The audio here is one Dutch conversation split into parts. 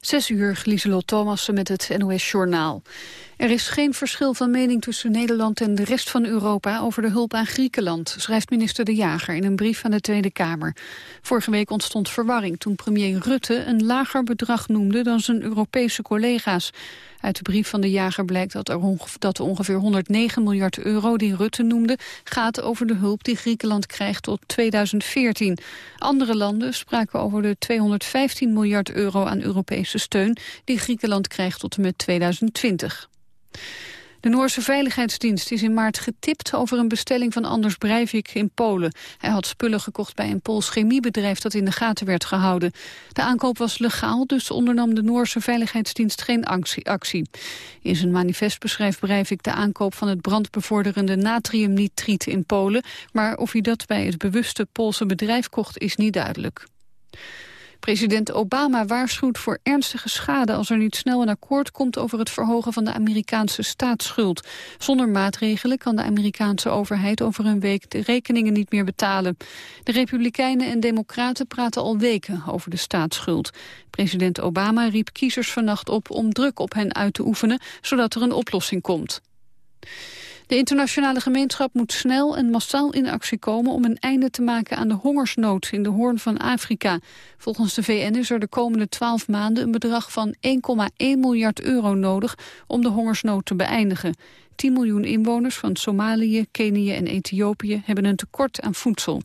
Zes uur, Lieselot Thomassen met het NOS-journaal. Er is geen verschil van mening tussen Nederland en de rest van Europa over de hulp aan Griekenland, schrijft minister De Jager in een brief aan de Tweede Kamer. Vorige week ontstond verwarring toen premier Rutte een lager bedrag noemde dan zijn Europese collega's. Uit de brief van De Jager blijkt dat, er ongeveer 109 miljard euro die Rutte noemde gaat over de hulp die Griekenland krijgt tot 2014. Andere landen spraken over de 215 miljard euro aan Europese steun die Griekenland krijgt tot en met 2020. De Noorse Veiligheidsdienst is in maart getipt over een bestelling van Anders Breivik in Polen. Hij had spullen gekocht bij een Pools chemiebedrijf dat in de gaten werd gehouden. De aankoop was legaal, dus ondernam de Noorse Veiligheidsdienst geen actie. In zijn manifest beschrijft Breivik de aankoop van het brandbevorderende natriumnitriet in Polen. Maar of hij dat bij het bewuste Poolse bedrijf kocht is niet duidelijk. President Obama waarschuwt voor ernstige schade als er niet snel een akkoord komt over het verhogen van de Amerikaanse staatsschuld. Zonder maatregelen kan de Amerikaanse overheid over een week de rekeningen niet meer betalen. De Republikeinen en Democraten praten al weken over de staatsschuld. President Obama riep kiezers vannacht op om druk op hen uit te oefenen, zodat er een oplossing komt. De internationale gemeenschap moet snel en massaal in actie komen om een einde te maken aan de hongersnood in de hoorn van Afrika. Volgens de VN is er de komende twaalf maanden een bedrag van 1,1 miljard euro nodig om de hongersnood te beëindigen. 10 miljoen inwoners van Somalië, Kenië en Ethiopië hebben een tekort aan voedsel.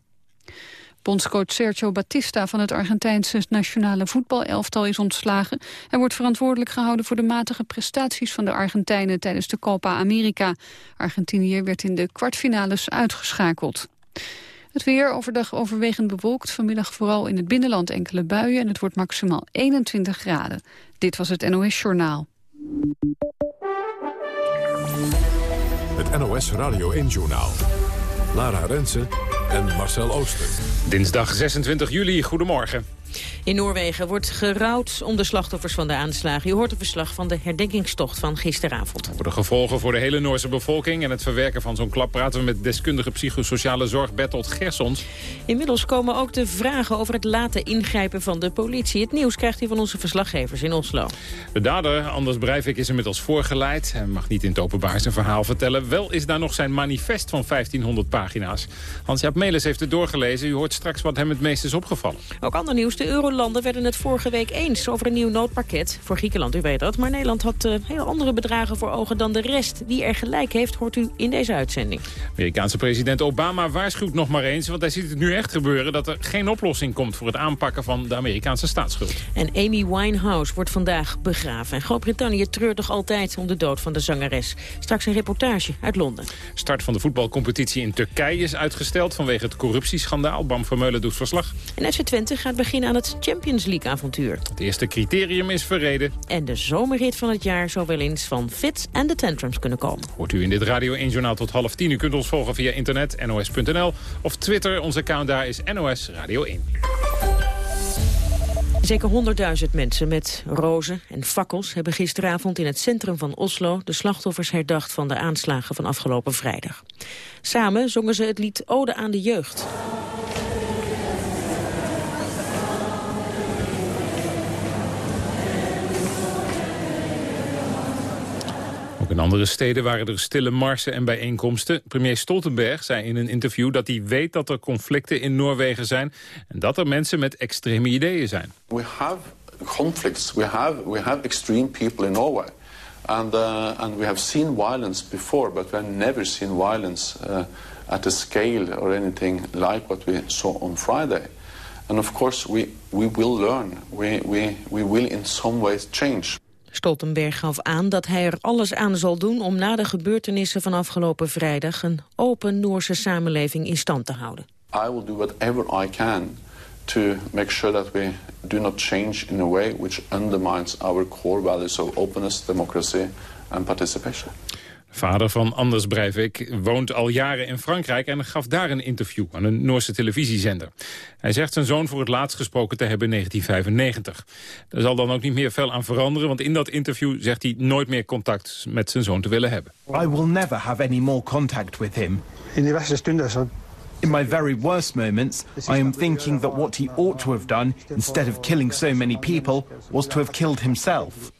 Bondscoach Sergio Batista van het Argentijnse nationale voetbalelftal is ontslagen. Hij wordt verantwoordelijk gehouden voor de matige prestaties van de Argentijnen tijdens de Copa America. Argentinië werd in de kwartfinales uitgeschakeld. Het weer overdag overwegend bewolkt. Vanmiddag vooral in het binnenland enkele buien en het wordt maximaal 21 graden. Dit was het NOS Journaal. Het NOS Radio 1 Journaal. Lara Rensen en Marcel Ooster. Dinsdag 26 juli, goedemorgen. In Noorwegen wordt gerouwd om de slachtoffers van de aanslagen. Je hoort een verslag van de herdenkingstocht van gisteravond. Voor de gevolgen voor de hele Noorse bevolking en het verwerken van zo'n klap... praten we met deskundige psychosociale zorg Bertolt Gersons. Inmiddels komen ook de vragen over het laten ingrijpen van de politie. Het nieuws krijgt u van onze verslaggevers in Oslo. De dader, Anders Breivik, is inmiddels voorgeleid. Hij mag niet in het openbaar zijn verhaal vertellen. Wel is daar nog zijn manifest van 1500 pagina's. Hans-Jaap Melis heeft het doorgelezen. U hoort straks wat hem het meest is opgevallen. Ook ander nieuws. De eurolanden werden het vorige week eens over een nieuw noodpakket. Voor Griekenland, u weet dat. Maar Nederland had uh, heel andere bedragen voor ogen dan de rest. Wie er gelijk heeft, hoort u in deze uitzending. Amerikaanse president Obama waarschuwt nog maar eens... want hij ziet het nu echt gebeuren dat er geen oplossing komt... voor het aanpakken van de Amerikaanse staatsschuld. En Amy Winehouse wordt vandaag begraven. En Groot-Brittannië treurt nog altijd om de dood van de zangeres. Straks een reportage uit Londen. Start van de voetbalcompetitie in Turkije is uitgesteld... vanwege het corruptieschandaal. Bam Vermeulen doet verslag. En FC Twente gaat beginnen aan het Champions League-avontuur. Het eerste criterium is verreden. En de zomerrit van het jaar zou wel eens van Fits en de Tantrums kunnen komen. Hoort u in dit Radio 1 Journaal tot half tien. U kunt ons volgen via internet, nos.nl of Twitter. Onze account daar is NOS Radio 1. Zeker 100.000 mensen met rozen en fakkels hebben gisteravond in het centrum van Oslo de slachtoffers herdacht van de aanslagen van afgelopen vrijdag. Samen zongen ze het lied Ode aan de Jeugd. Ook in andere steden waren er stille marsen en bijeenkomsten. Premier Stoltenberg zei in een interview dat hij weet dat er conflicten in Noorwegen zijn... en dat er mensen met extreme ideeën zijn. We have conflicts, we have, we have extreme people in Norway. And, uh, and we have seen violence before, but we have never seen violence uh, at a scale or anything like what we saw on Friday. And of course, we, we will learn. We, we, we will in some ways change. Stoltenberg gaf aan dat hij er alles aan zal doen om na de gebeurtenissen van afgelopen vrijdag een open Noorse samenleving in stand te houden. I will do whatever I can to make sure that we do not change in a way which undermines our core values of openness, democracy and participation. Vader van Anders Breivik woont al jaren in Frankrijk... en gaf daar een interview aan een Noorse televisiezender. Hij zegt zijn zoon voor het laatst gesproken te hebben in 1995. Er zal dan ook niet meer veel aan veranderen... want in dat interview zegt hij nooit meer contact met zijn zoon te willen hebben. I will never have any more contact with him. In die beste stunden In my very worst moments, I am thinking that what he ought to have done, instead of killing so many people, was to have killed himself.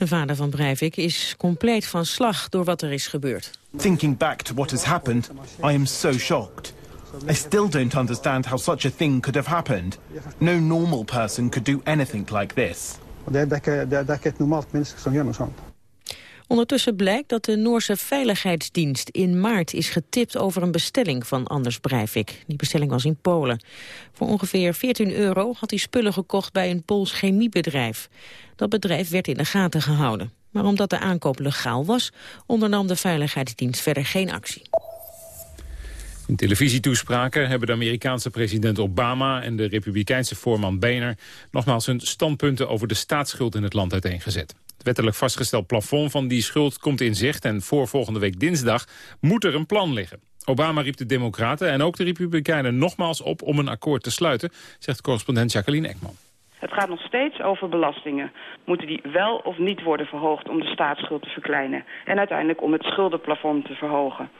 De vader van Breivik is compleet van slag door wat er is gebeurd. Thinking back to what has happened, I am so shocked. I still don't understand how such a thing could have happened. No normal person could do anything like this. Er. Ondertussen blijkt dat de Noorse Veiligheidsdienst in maart is getipt over een bestelling van Anders Breivik. Die bestelling was in Polen. Voor ongeveer 14 euro had hij spullen gekocht bij een Pools chemiebedrijf. Dat bedrijf werd in de gaten gehouden. Maar omdat de aankoop legaal was, ondernam de Veiligheidsdienst verder geen actie. In televisietoespraken hebben de Amerikaanse president Obama en de republikeinse voorman Boehner nogmaals hun standpunten over de staatsschuld in het land uiteengezet. Het wettelijk vastgesteld plafond van die schuld komt in zicht... en voor volgende week dinsdag moet er een plan liggen. Obama riep de Democraten en ook de Republikeinen nogmaals op om een akkoord te sluiten... zegt correspondent Jacqueline Ekman. Het gaat nog steeds over belastingen. Moeten die wel of niet worden verhoogd om de staatsschuld te verkleinen? En uiteindelijk om het schuldenplafond te verhogen.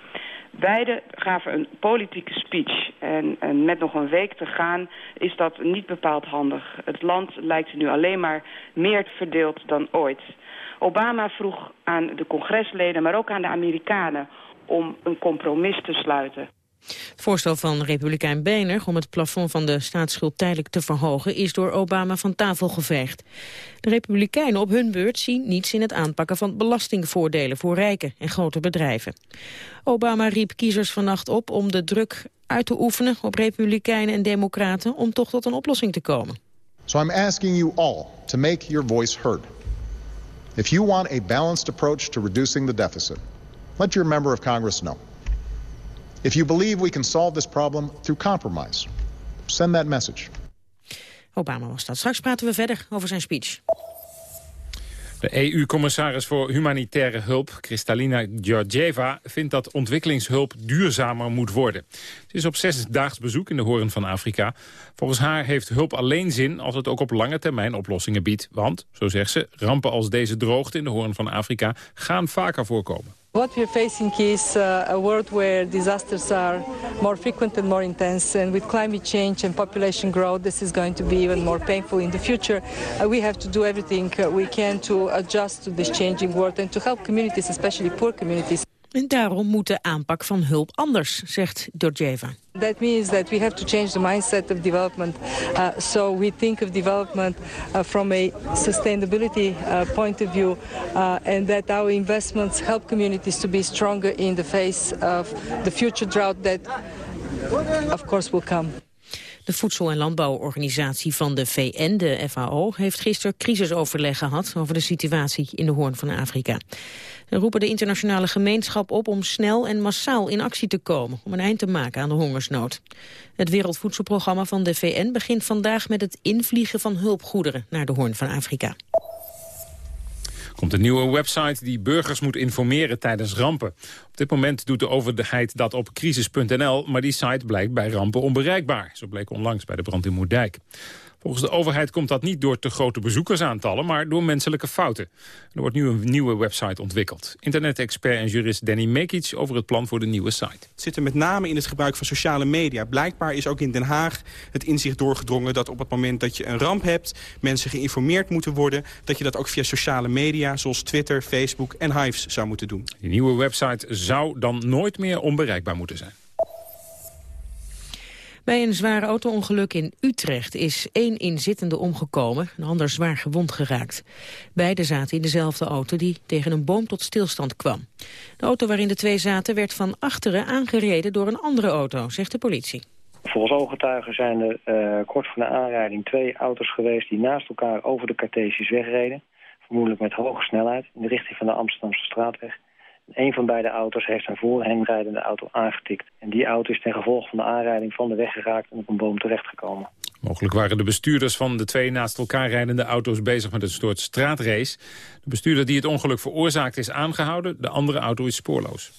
Beide gaven een politieke speech. En, en, met nog een week te gaan is dat niet bepaald handig. Het land lijkt nu alleen maar meer verdeeld dan ooit. Obama vroeg aan de congresleden, maar ook aan de Amerikanen... om een compromis te sluiten. Het voorstel van Republikein Boehner om het plafond van de staatsschuld tijdelijk te verhogen is door Obama van tafel geveegd. De Republikeinen op hun beurt zien niets in het aanpakken van belastingvoordelen voor rijken en grote bedrijven. Obama riep kiezers vannacht op om de druk uit te oefenen op Republikeinen en Democraten om toch tot een oplossing te komen. So I'm asking you all to make your voice heard. If you want a balanced approach to reducing the deficit, let your member of Congress know. If you believe we can solve this problem through compromise, send that message. Obama was dat. Straks praten we verder over zijn speech. De EU-commissaris voor humanitaire hulp, Kristalina Georgieva, vindt dat ontwikkelingshulp duurzamer moet worden. Ze is op zesdaags bezoek in de horen van Afrika. Volgens haar heeft hulp alleen zin als het ook op lange termijn oplossingen biedt. Want, zo zegt ze, rampen als deze droogte in de horen van Afrika gaan vaker voorkomen. What we're facing is uh, a world where disasters are more frequent and more intense, and with climate change and population growth, this is going to be even more painful in the future. Uh, we have to do everything uh, we can to adjust to this changing world and to help communities, especially poor communities. En daarom moet de aanpak van hulp anders, zegt Georgieva. That means that we have to change the mindset of development. Uh, so we think of development uh, from a sustainability uh, point of view uh, and that our investments help communities to be stronger in the face of the future drought that of course will come. De Voedsel- en Landbouworganisatie van de VN, de FAO, heeft gisteren crisisoverleg gehad over de situatie in de Hoorn van Afrika. Ze roepen de internationale gemeenschap op om snel en massaal in actie te komen om een eind te maken aan de hongersnood. Het Wereldvoedselprogramma van de VN begint vandaag met het invliegen van hulpgoederen naar de Hoorn van Afrika komt een nieuwe website die burgers moet informeren tijdens rampen. Op dit moment doet de overheid dat op crisis.nl, maar die site blijkt bij rampen onbereikbaar. Zo bleek onlangs bij de brand in Moerdijk. Volgens de overheid komt dat niet door te grote bezoekersaantallen, maar door menselijke fouten. Er wordt nu een nieuwe website ontwikkeld. Internet-expert en jurist Danny Mekic over het plan voor de nieuwe site. Het zit er met name in het gebruik van sociale media. Blijkbaar is ook in Den Haag het inzicht doorgedrongen dat op het moment dat je een ramp hebt, mensen geïnformeerd moeten worden, dat je dat ook via sociale media zoals Twitter, Facebook en Hives zou moeten doen. Die nieuwe website zou dan nooit meer onbereikbaar moeten zijn. Bij een zwaar auto-ongeluk in Utrecht is één inzittende omgekomen, een ander zwaar gewond geraakt. Beiden zaten in dezelfde auto die tegen een boom tot stilstand kwam. De auto waarin de twee zaten werd van achteren aangereden door een andere auto, zegt de politie. Volgens ooggetuigen zijn er uh, kort voor de aanrijding twee auto's geweest die naast elkaar over de Cartesius wegreden. Vermoedelijk met hoge snelheid in de richting van de Amsterdamse straatweg. Een van beide auto's heeft een voor hem rijdende auto aangetikt. En die auto is ten gevolge van de aanrijding van de weg geraakt en op een boom terechtgekomen. Mogelijk waren de bestuurders van de twee naast elkaar rijdende auto's bezig met een soort straatrace. De bestuurder die het ongeluk veroorzaakt is aangehouden, de andere auto is spoorloos.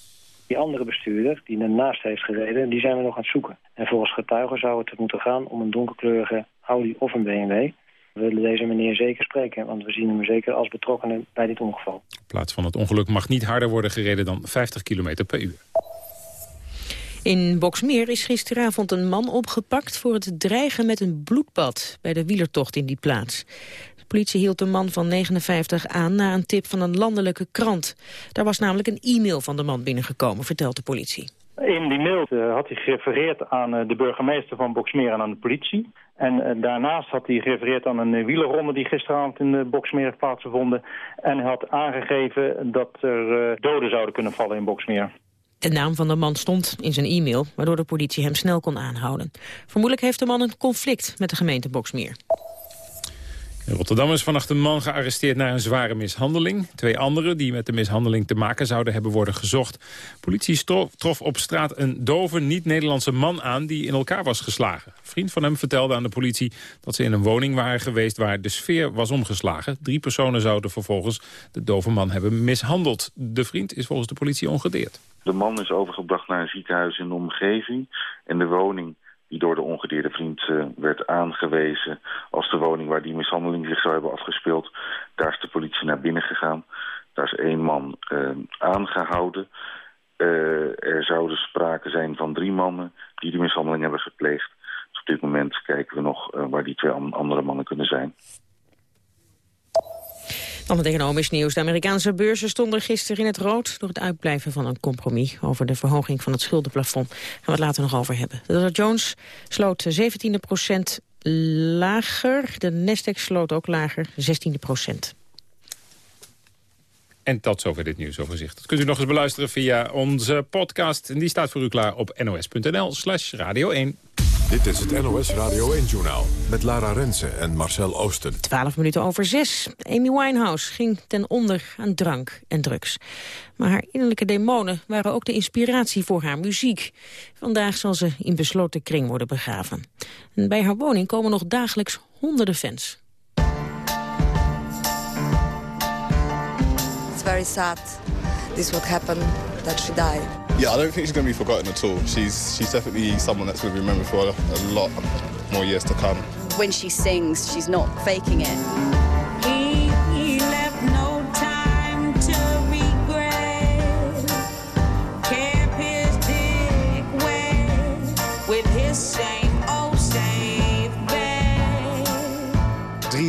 Die andere bestuurder, die ernaast heeft gereden, die zijn we nog aan het zoeken. En volgens getuigen zou het moeten gaan om een donkerkleurige Audi of een BMW. We willen deze meneer zeker spreken, want we zien hem zeker als betrokkenen bij dit ongeval. In plaats van het ongeluk mag niet harder worden gereden dan 50 km per uur. In Boksmeer is gisteravond een man opgepakt voor het dreigen met een bloedbad bij de wielertocht in die plaats. De politie hield de man van 59 aan na een tip van een landelijke krant. Daar was namelijk een e-mail van de man binnengekomen, vertelt de politie. In die mail uh, had hij gerefereerd aan uh, de burgemeester van Boksmeer en aan de politie. En uh, daarnaast had hij gerefereerd aan een wielerronde die gisteravond in de Boksmeer heeft plaatsgevonden. En had aangegeven dat er doden zouden kunnen vallen in Boksmeer. De naam van de man stond in zijn e-mail, waardoor de politie hem snel kon aanhouden. Vermoedelijk heeft de man een conflict met de gemeente Boksmeer. In Rotterdam is vannacht een man gearresteerd na een zware mishandeling. Twee anderen die met de mishandeling te maken zouden hebben worden gezocht. Politie trof op straat een dove, niet-Nederlandse man aan die in elkaar was geslagen. Een vriend van hem vertelde aan de politie dat ze in een woning waren geweest waar de sfeer was omgeslagen. Drie personen zouden vervolgens de dove man hebben mishandeld. De vriend is volgens de politie ongedeerd. De man is overgebracht naar een ziekenhuis in de omgeving. En de woning die door de ongedeerde vriend uh, werd aangewezen als de woning waar die mishandeling zich zou hebben afgespeeld. Daar is de politie naar binnen gegaan. Daar is één man uh, aangehouden. Uh, er zouden sprake zijn van drie mannen die die mishandeling hebben gepleegd. Dus op dit moment kijken we nog waar die twee andere mannen kunnen zijn. Dan het economisch nieuws. De Amerikaanse beurzen stonden gisteren in het rood... door het uitblijven van een compromis over de verhoging van het schuldenplafond. Gaan we het later nog over hebben. De Dow Jones sloot 17 procent lager. De Nasdaq sloot ook lager, 16 procent. En tot zover dit nieuwsoverzicht. Dat kunt u nog eens beluisteren via onze podcast. En die staat voor u klaar op nos.nl slash radio 1. Dit is het NOS Radio 1-journaal met Lara Rensen en Marcel Oosten. Twaalf minuten over zes. Amy Winehouse ging ten onder aan drank en drugs. Maar haar innerlijke demonen waren ook de inspiratie voor haar muziek. Vandaag zal ze in besloten kring worden begraven. En bij haar woning komen nog dagelijks honderden fans. It's very sad. This what happened, that she died. Yeah, I don't think she's going to be forgotten at all. She's she's definitely someone that's going to be remembered for a, a lot more years to come. When she sings, she's not faking it.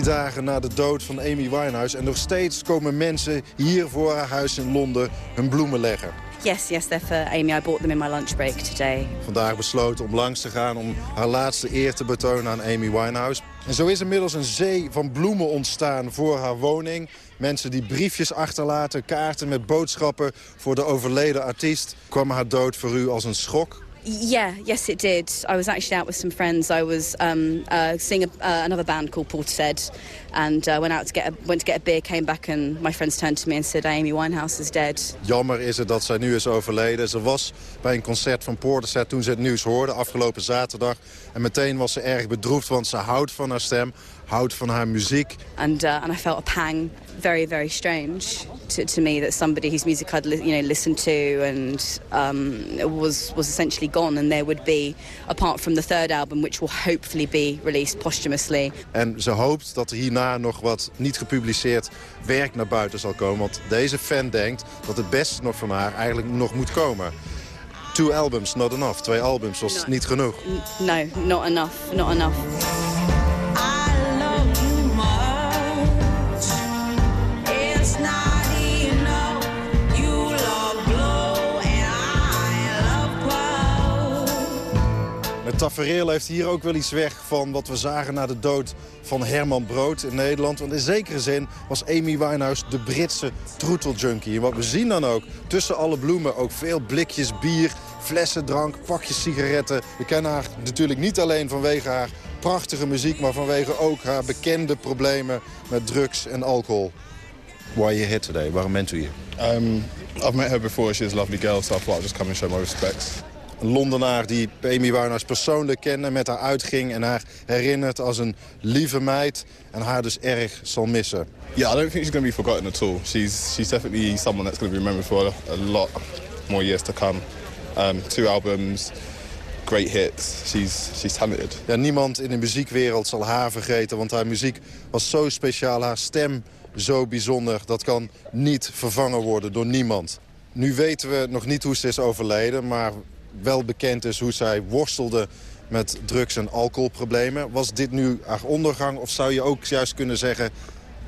Dagen na de dood van Amy Winehouse en nog steeds komen mensen hier voor haar huis in Londen hun bloemen leggen. Yes, yes, they're for Amy. I bought them in my lunch break today. Vandaag besloten om langs te gaan om haar laatste eer te betonen aan Amy Winehouse. En zo is inmiddels een zee van bloemen ontstaan voor haar woning. Mensen die briefjes achterlaten, kaarten met boodschappen voor de overleden artiest. Kwam haar dood voor u als een schok? Yeah, yes, it did. I was actually out with some friends. I was um, uh, seeing a, uh, another band called Portishead, and uh, went out to get a, went to get a beer. Came back, and my friends turned to me and said, "Amy Winehouse is dead." Jammer is het dat zij nu is overleden. Ze was bij een concert van Portishead toen ze het nieuws hoorde afgelopen zaterdag, en meteen was ze erg bedroefd, want ze houdt van haar stem, houdt van haar muziek. And uh, and I felt a pang, very very strange to, to me that somebody whose music I'd you know listened to and um, was was essentially gone, and there would be, apart from the third album, which will hopefully be released posthumously. En ze hoopt dat er hierna nog wat niet gepubliceerd werk naar buiten zal komen. Want deze fan denkt dat het beste nog van haar eigenlijk nog moet komen. Two albums, not enough. Twee albums was No. niet genoeg. No, not enough, not enough. Tafereel heeft hier ook wel iets weg van wat we zagen na de dood van Herman Brood in Nederland. Want in zekere zin was Amy Winehouse de Britse troeteljunkie. En wat we zien dan ook, tussen alle bloemen ook veel blikjes bier, flessen drank, pakjes sigaretten. We kennen haar natuurlijk niet alleen vanwege haar prachtige muziek... maar vanwege ook haar bekende problemen met drugs en alcohol. Why are you here today? Waarom bent u hier? Um, I've met her before. She's a lovely girl, so I thought I'd just come and show my respects. Een Londenaar die Amy Winehouse persoonlijk kende, met haar uitging... en haar herinnert als een lieve meid en haar dus erg zal missen. Yeah, I don't think she's going to be forgotten at all. She's she's definitely someone that's going to be remembered for a, lot more years to come. Um, two albums, great hits. She's she's talented. Ja, niemand in de muziekwereld zal haar vergeten, want haar muziek was zo speciaal. Haar stem zo bijzonder, dat kan niet vervangen worden door niemand. Nu weten we nog niet hoe ze is overleden, maar wel bekend is hoe zij worstelde met drugs- en alcoholproblemen. Was dit nu haar ondergang of zou je ook juist kunnen zeggen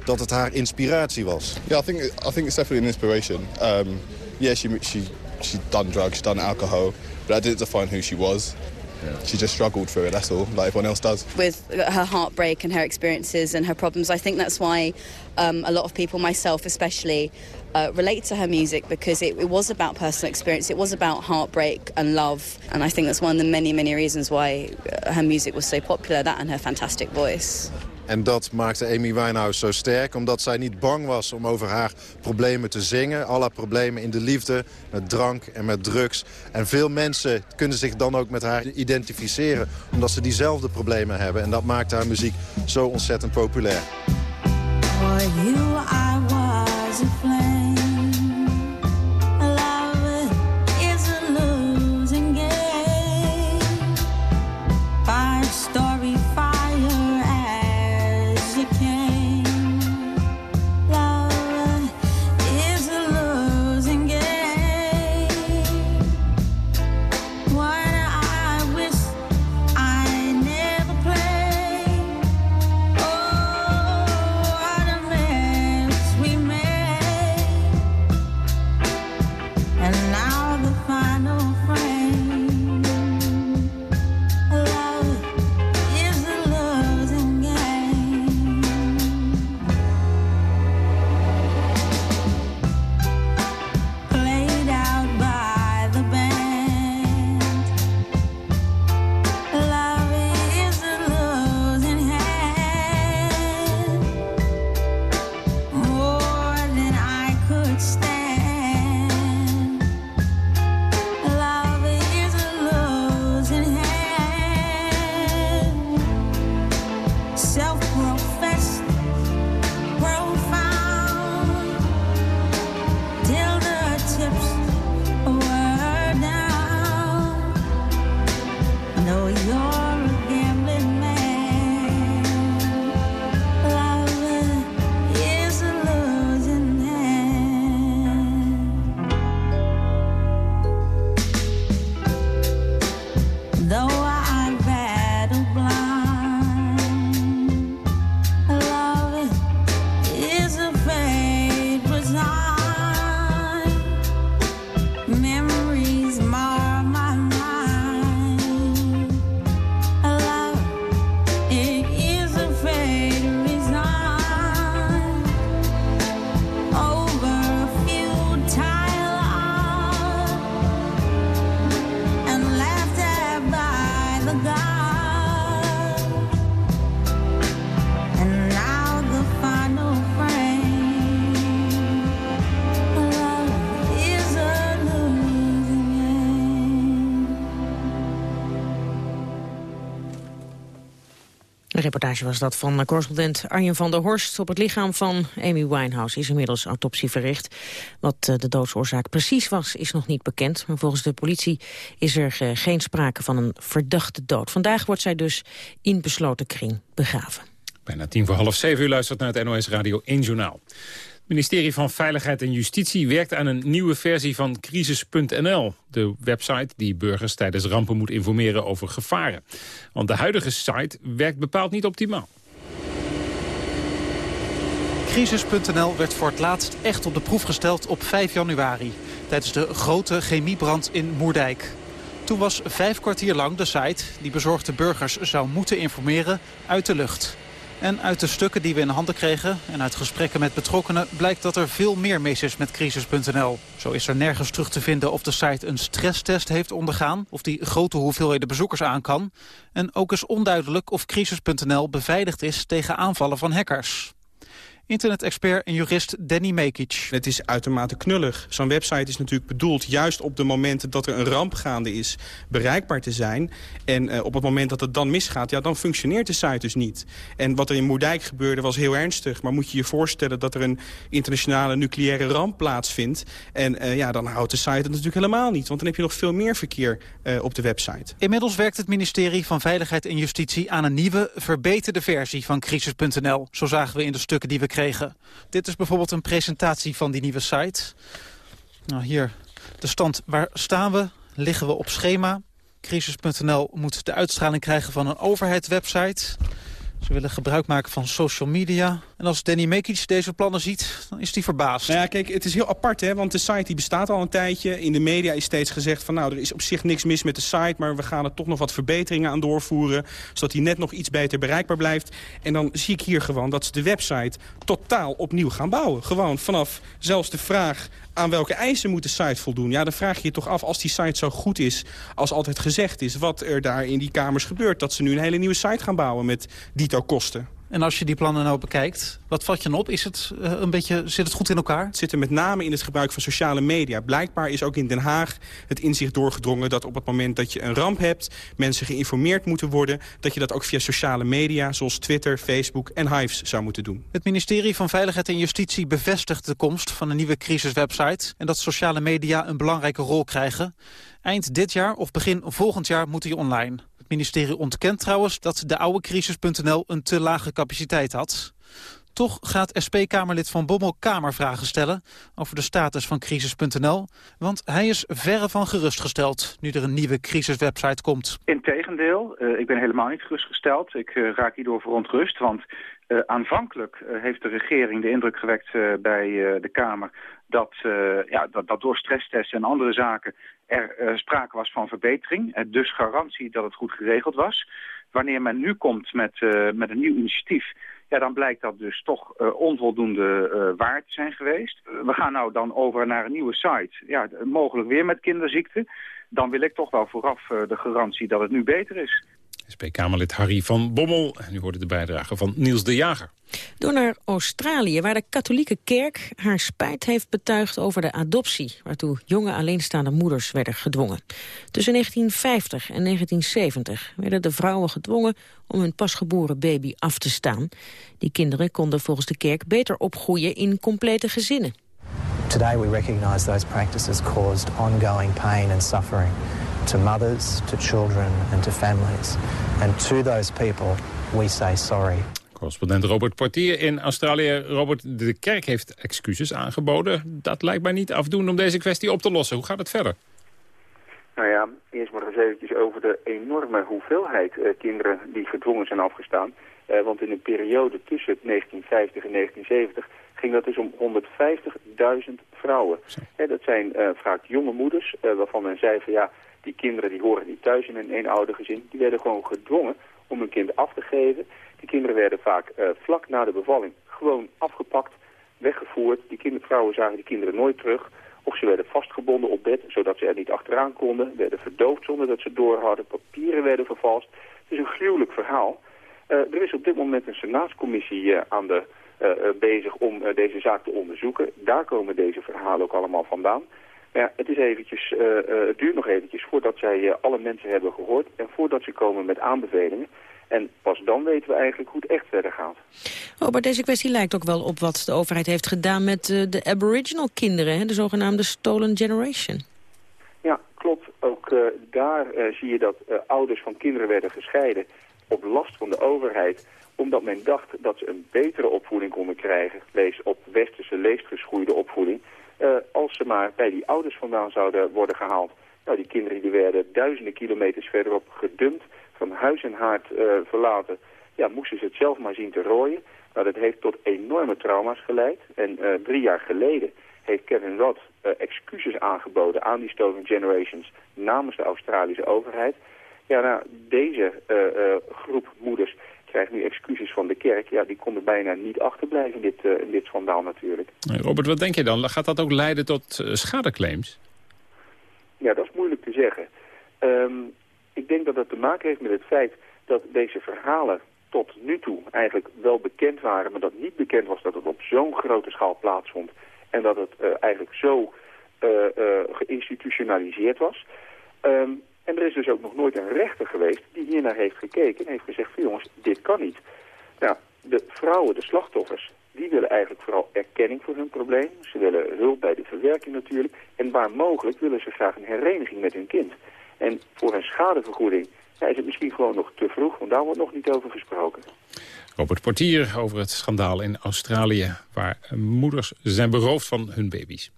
dat het haar inspiratie was? Yeah, I think I think it's definitely an inspiration. Um, yeah, she she she done drugs, she done alcohol, but that didn't define who she was. She just struggled through it. That's all, like everyone else does. with her heartbreak and her experiences and her problems. I think that's why um, a lot of people, myself especially, uh, relate to her music because it, it was about personal experience. It was about heartbreak and love. And I think that's one of the many, many reasons why uh, her music was so popular, that and her fantastic voice. En dat maakte Amy Winehouse zo sterk, omdat zij niet bang was om over haar problemen te zingen. Alle problemen in de liefde, met drank en met drugs. En veel mensen kunnen zich dan ook met haar identificeren, omdat ze diezelfde problemen hebben. En dat maakte haar muziek zo ontzettend populair. Was dat van correspondent Arjen van der Horst. Op het lichaam van Amy Winehouse is inmiddels autopsie verricht. Wat eh, de doodsoorzaak precies was, is nog niet bekend. Maar volgens de politie is er eh, geen sprake van een verdachte dood. Vandaag wordt zij dus in besloten kring begraven. Bijna tien voor half zeven u luistert naar het NOS Radio 1 Journaal. Het ministerie van Veiligheid en Justitie werkt aan een nieuwe versie van crisis.nl. De website die burgers tijdens rampen moet informeren over gevaren. Want de huidige site werkt bepaald niet optimaal. Crisis.nl werd voor het laatst echt op de proef gesteld op 5 januari... tijdens de grote chemiebrand in Moerdijk. Toen was vijf kwartier lang de site die bezorgde burgers zou moeten informeren uit de lucht. En uit de stukken die we in handen kregen en uit gesprekken met betrokkenen... blijkt dat er veel meer mis is met crisis.nl. Zo is er nergens terug te vinden of de site een stresstest heeft ondergaan... of die grote hoeveelheden bezoekers aan kan. En ook is onduidelijk of crisis.nl beveiligd is tegen aanvallen van hackers. Internet-expert en jurist Danny Mekic. Het is uitermate knullig. Zo'n website is natuurlijk bedoeld juist op de momenten dat er een ramp gaande is bereikbaar te zijn. En uh, op het moment dat het dan misgaat, ja, dan functioneert de site dus niet. En wat er in Moerdijk gebeurde was heel ernstig. Maar moet je je voorstellen dat er een internationale nucleaire ramp plaatsvindt. En uh, ja, dan houdt de site het natuurlijk helemaal niet. Want dan heb je nog veel meer verkeer uh, op de website. Inmiddels werkt het ministerie van Veiligheid en Justitie aan een nieuwe, verbeterde versie van crisis.nl. Zo zagen we in de stukken die we kregen. Dit is bijvoorbeeld een presentatie van die nieuwe site. Nou, hier de stand. Waar staan we? Liggen we op schema? Crisis.nl moet de uitstraling krijgen van een overheidswebsite. Ze willen gebruik maken van social media. En als Danny Mekic deze plannen ziet, dan is hij verbaasd. Nou ja, kijk, het is heel apart, hè, want de site die bestaat al een tijdje. In de media is steeds gezegd van, nou, er is op zich niks mis met de site... maar we gaan er toch nog wat verbeteringen aan doorvoeren... zodat die net nog iets beter bereikbaar blijft. En dan zie ik hier gewoon dat ze de website totaal opnieuw gaan bouwen. Gewoon vanaf zelfs de vraag aan welke eisen moet de site voldoen? Ja, dan vraag je je toch af, als die site zo goed is... als altijd gezegd is, wat er daar in die kamers gebeurt... dat ze nu een hele nieuwe site gaan bouwen met dito kosten. En als je die plannen nou bekijkt, wat vat je dan op? Is het, uh, een beetje, zit het goed in elkaar? Het zit er met name in het gebruik van sociale media. Blijkbaar is ook in Den Haag het inzicht doorgedrongen... dat op het moment dat je een ramp hebt, mensen geïnformeerd moeten worden... dat je dat ook via sociale media, zoals Twitter, Facebook en Hives zou moeten doen. Het ministerie van Veiligheid en Justitie bevestigt de komst van een nieuwe crisiswebsite... en dat sociale media een belangrijke rol krijgen. Eind dit jaar of begin volgend jaar moet die online. Het ministerie ontkent trouwens dat de oude crisis.nl een te lage capaciteit had. Toch gaat SP-Kamerlid Van Bommel Kamervragen stellen over de status van crisis.nl. Want hij is verre van gerustgesteld nu er een nieuwe crisiswebsite komt. Integendeel, uh, ik ben helemaal niet gerustgesteld. Ik uh, raak hierdoor verontrust, want uh, aanvankelijk heeft de regering de indruk gewekt bij de Kamer... Dat, ja, dat, dat door stresstests en andere zaken er uh, sprake was van verbetering. Uh, dus garantie dat het goed geregeld was. Wanneer men nu komt met, uh, met een nieuw initiatief... Ja, dan blijkt dat dus toch onvoldoende waar te zijn geweest. we gaan nou dan over naar een nieuwe site. Ja, mogelijk weer met kinderziekten. Dan wil ik toch wel vooraf de garantie dat het nu beter is. SP-Kamerlid Harry van Bommel. En u hoorde de bijdrage van Niels de Jager. Door naar Australië, waar de katholieke kerk haar spijt heeft betuigd over de adoptie, waartoe jonge alleenstaande moeders werden gedwongen. Tussen 1950 en 1970 werden de vrouwen gedwongen om hun pasgeboren baby af te staan. Die kinderen konden volgens de kerk beter opgroeien in complete gezinnen. Today we recognize those practices caused ongoing pain and suffering to mothers, to children and to families. And to those people we say sorry. Correspondent Robert Portier in Australië. Robert, de kerk heeft excuses aangeboden. Dat lijkt mij niet afdoen om deze kwestie op te lossen. Hoe gaat het verder? Nou ja, eerst maar eens eventjes over de enorme hoeveelheid uh, kinderen die gedwongen zijn afgestaan. Uh, want in een periode tussen 1950 en 1970 ging dat dus om 150.000 vrouwen. dat zijn uh, vaak jonge moeders waarvan men zei van ja, die kinderen die horen niet thuis in een eenoudergezin. Die werden gewoon gedwongen om hun kind af te geven. Die kinderen werden vaak uh, vlak na de bevalling gewoon afgepakt, weggevoerd. Die kindervrouwen zagen die kinderen nooit terug. Of ze werden vastgebonden op bed, zodat ze er niet achteraan konden. Werden verdoofd zonder dat ze door hadden. Papieren werden vervalst. Het is een gruwelijk verhaal. Uh, er is op dit moment een senaatscommissie uh, aan de, bezig om deze zaak te onderzoeken. Daar komen deze verhalen ook allemaal vandaan. Ja, het, is eventjes, uh, uh, het duurt nog eventjes voordat zij uh, alle mensen hebben gehoord... en voordat ze komen met aanbevelingen. En pas dan weten we eigenlijk hoe het echt verder gaat. Maar deze kwestie lijkt ook wel op wat de overheid heeft gedaan... met de aboriginal kinderen, hè? de zogenaamde stolen generation. Ja, klopt. Ook daar zie je dat ouders van kinderen werden gescheiden... op last van de overheid omdat men dacht dat ze een betere opvoeding konden krijgen. Lees op westerse leestgeschoeide opvoeding... Uh, als ze maar bij die ouders vandaan zouden worden gehaald. Nou, die kinderen die werden duizenden kilometers verderop gedumpt, van huis en haard uh, verlaten. Ja, moesten ze het zelf maar zien te rooien. Nou, dat heeft tot enorme trauma's geleid. En uh, drie jaar geleden heeft Kevin Rudd excuses aangeboden aan die Stolen Generations namens de Australische overheid. Ja, nou, deze groep moeders krijgt nu excuses van de kerk. Ja, die konden bijna niet achterblijven in dit, uh, in dit schandaal natuurlijk. Robert, wat denk je dan? Gaat dat ook leiden tot uh, schadeclaims? Ja, dat is moeilijk te zeggen. Um, ik denk dat dat te maken heeft met het feit dat deze verhalen tot nu toe eigenlijk wel bekend waren... maar dat niet bekend was dat het op zo'n grote schaal plaatsvond... en dat het uh, eigenlijk zo geïnstitutionaliseerd was... Um, en er is dus ook nog nooit een rechter geweest die hiernaar heeft gekeken en heeft gezegd van jongens, dit kan niet. Nou, de vrouwen, de slachtoffers, die willen eigenlijk vooral erkenning voor hun probleem. Ze willen hulp bij de verwerking natuurlijk. En waar mogelijk willen ze graag een hereniging met hun kind. En voor een schadevergoeding ja, is het misschien gewoon nog te vroeg, want daar wordt nog niet over gesproken. Robert Portier over het schandaal in Australië... waar moeders zijn beroofd van hun baby's.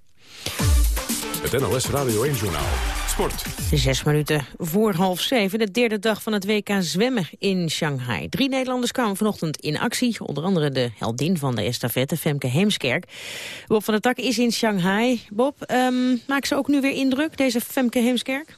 Het NLS Radio 1-journaal Sport. Zes minuten voor half zeven, de derde dag van het WK zwemmen in Shanghai. Drie Nederlanders kwamen vanochtend in actie. Onder andere de heldin van de estafette, Femke Heemskerk. Bob van der Tak is in Shanghai. Bob, um, maakt ze ook nu weer indruk, deze Femke Heemskerk?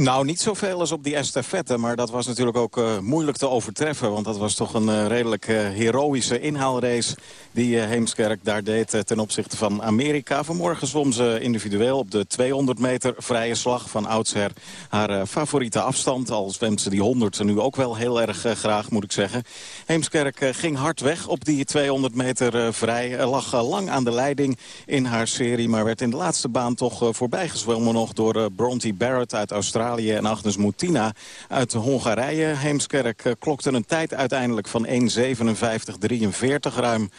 Nou, niet zoveel als op die estafette, maar dat was natuurlijk ook uh, moeilijk te overtreffen. Want dat was toch een uh, redelijk uh, heroïsche inhaalrace die Heemskerk daar deed ten opzichte van Amerika. Vanmorgen zwom ze individueel op de 200 meter vrije slag van oudsher. Haar favoriete afstand, al zwemt ze die 100 ze nu ook wel heel erg graag, moet ik zeggen. Heemskerk ging hard weg op die 200 meter vrij. lag lang aan de leiding in haar serie, maar werd in de laatste baan toch voorbijgezwommen nog door Bronte Barrett uit Australië en Agnes Moutina uit Hongarije. Heemskerk eh, klokte een tijd uiteindelijk van 1.57.43 ruim.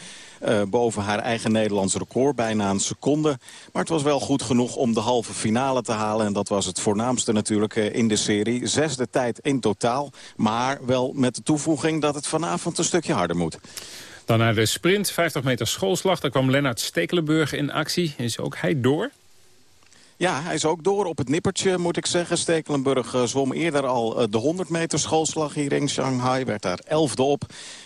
Uh, boven haar eigen Nederlands record, bijna een seconde. Maar het was wel goed genoeg om de halve finale te halen. En dat was het voornaamste natuurlijk uh, in de serie. Zesde tijd in totaal, maar wel met de toevoeging dat het vanavond een stukje harder moet. Dan naar de sprint, 50 meter schoolslag. Daar kwam Lennart Stekelenburg in actie. Is ook hij door? Ja, hij is ook door op het nippertje, moet ik zeggen. Stekelenburg uh, zwom eerder al uh, de 100 meter schoolslag hier in Shanghai. Werd daar elfde op.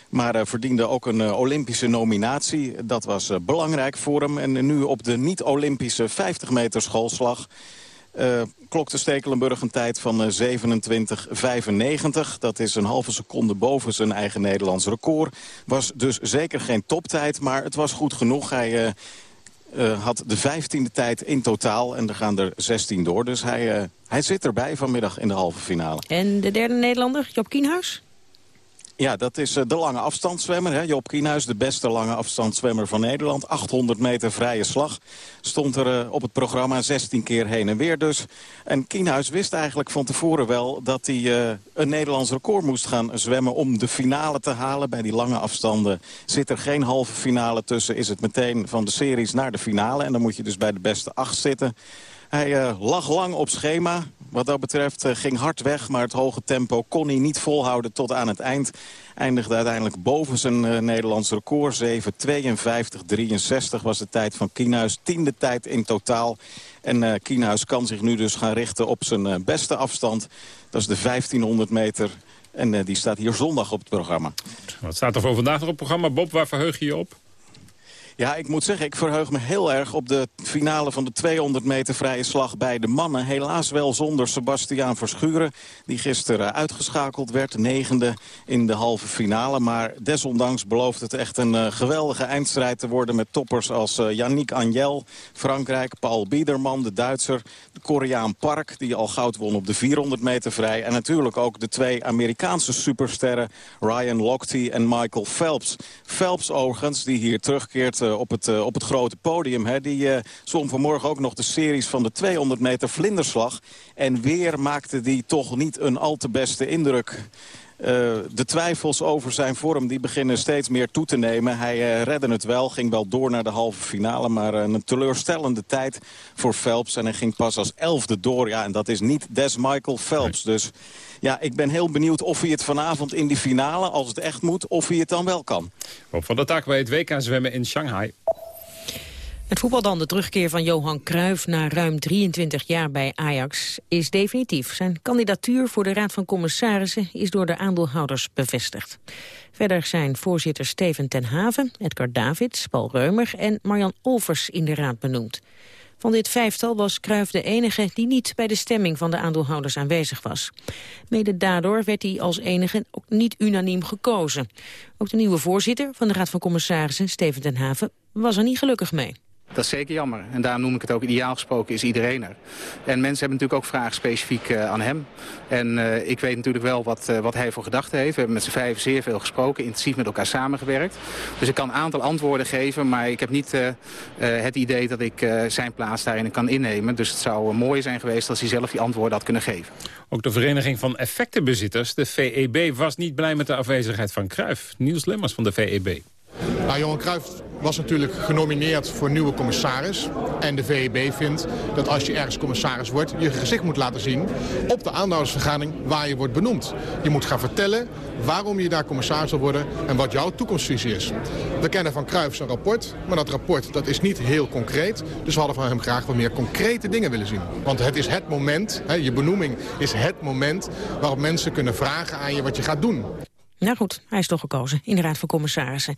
Maar uh, verdiende ook een Olympische nominatie. Dat was belangrijk voor hem. En nu op de niet-Olympische 50 meter schoolslag... klokte Stekelenburg een tijd van 27,95. Dat is een halve seconde boven zijn eigen Nederlands record. Was dus zeker geen toptijd, maar het was goed genoeg. Hij had de vijftiende tijd in totaal. En er gaan er 16 door. Dus hij, uh, hij zit erbij vanmiddag in de halve finale. En de derde Nederlander, Job Kienhuis? Ja, dat is uh, de lange afstandszwemmer. Hè? Job Kienhuis, de beste lange afstandszwemmer van Nederland. 800 meter vrije slag. Stond er uh, op het programma 16 keer heen en weer dus. En Kienhuis wist eigenlijk van tevoren wel dat hij uh, een Nederlands record moest gaan zwemmen... om de finale te halen. Bij die lange afstanden zit er geen halve finale tussen. Is het meteen van de series naar de finale. En dan moet je dus bij de beste acht zitten. Hij uh, lag lang op schema. Wat dat betreft uh, ging hard weg, maar het hoge tempo kon hij niet volhouden tot aan het eind. Eindigde uiteindelijk boven zijn uh, Nederlands record. 7.52.63 was de tijd van Kienhuis. Tiende tijd in totaal. En Kienhuis kan zich nu dus gaan richten op zijn beste afstand. Dat is de 1500 meter. En die staat hier zondag op het programma. Wat staat er voor vandaag nog op het programma? Bob, waar verheug je je op? Ja, ik moet zeggen, ik verheug me heel erg op de finale van de 200 meter vrije slag bij de mannen. Helaas wel zonder Sebastiaan Verschuren, die gisteren uitgeschakeld werd. Negende in de halve finale. Maar desondanks belooft het echt een uh, geweldige eindstrijd te worden... met toppers als uh, Yannick Angel, Frankrijk, Paul Biederman, de Duitser... de Koreaan Park, die al goud won op de 400 meter vrij... en natuurlijk ook de twee Amerikaanse supersterren... Ryan Lochte en Michael Phelps. Phelps overigens, die hier terugkeert op, het, uh, op het grote podium. Hè. Die uh, vanmorgen ook nog de series van de 200 meter vlinderslag. En weer maakte die toch niet een al te beste indruk. Uh, de twijfels over zijn vorm die beginnen steeds meer toe te nemen. Hij uh, redde het wel, ging wel door naar de halve finale... maar uh, een teleurstellende tijd voor Phelps. En hij ging pas als elfde door. Ja, en dat is niet Des Michael Phelps. Dus ja, ik ben heel benieuwd of hij het vanavond in die finale... als het echt moet, of hij het dan wel kan. Op van de tak bij het WK zwemmen in Shanghai. Het voetbal dan, de terugkeer van Johan Cruijff na ruim 23 jaar bij Ajax is definitief. Zijn kandidatuur voor de Raad van Commissarissen is door de aandeelhouders bevestigd. Verder zijn voorzitter Steven ten Haven, Edgar Davids, Paul Reumer en Marjan Olvers in de raad benoemd. Van dit vijftal was Cruijff de enige die niet bij de stemming van de aandeelhouders aanwezig was. Mede daardoor werd hij als enige ook niet unaniem gekozen. Ook de nieuwe voorzitter van de Raad van Commissarissen, Steven ten Haven, was er niet gelukkig mee. Dat is zeker jammer. En daarom noem ik het ook ideaal gesproken is iedereen er. En mensen hebben natuurlijk ook vragen specifiek uh, aan hem. En uh, ik weet natuurlijk wel wat, uh, wat hij voor gedachten heeft. We hebben met z'n vijf zeer veel gesproken, intensief met elkaar samengewerkt. Dus ik kan een aantal antwoorden geven, maar ik heb niet het idee dat ik zijn plaats daarin kan innemen. Dus het zou mooi zijn geweest als hij zelf die antwoorden had kunnen geven. Ook de Vereniging van Effectenbezitters, de VEB, was niet blij met de afwezigheid van Cruijff. Niels Lemmers van de VEB. Nou, Johan Cruijff was natuurlijk genomineerd voor nieuwe commissaris. En de VEB vindt dat als je ergens commissaris wordt... je gezicht moet laten zien op de aandeelhoudersvergadering waar je wordt benoemd. Je moet gaan vertellen waarom je daar commissaris wil worden... en wat jouw toekomstvisie is. We kennen van Cruijff zijn rapport, maar dat rapport dat is niet heel concreet. Dus we hadden van hem graag wat meer concrete dingen willen zien. Want het is het moment, hè, je benoeming is het moment... waarop mensen kunnen vragen aan je wat je gaat doen. Nou goed, hij is toch gekozen in de Raad van Commissarissen.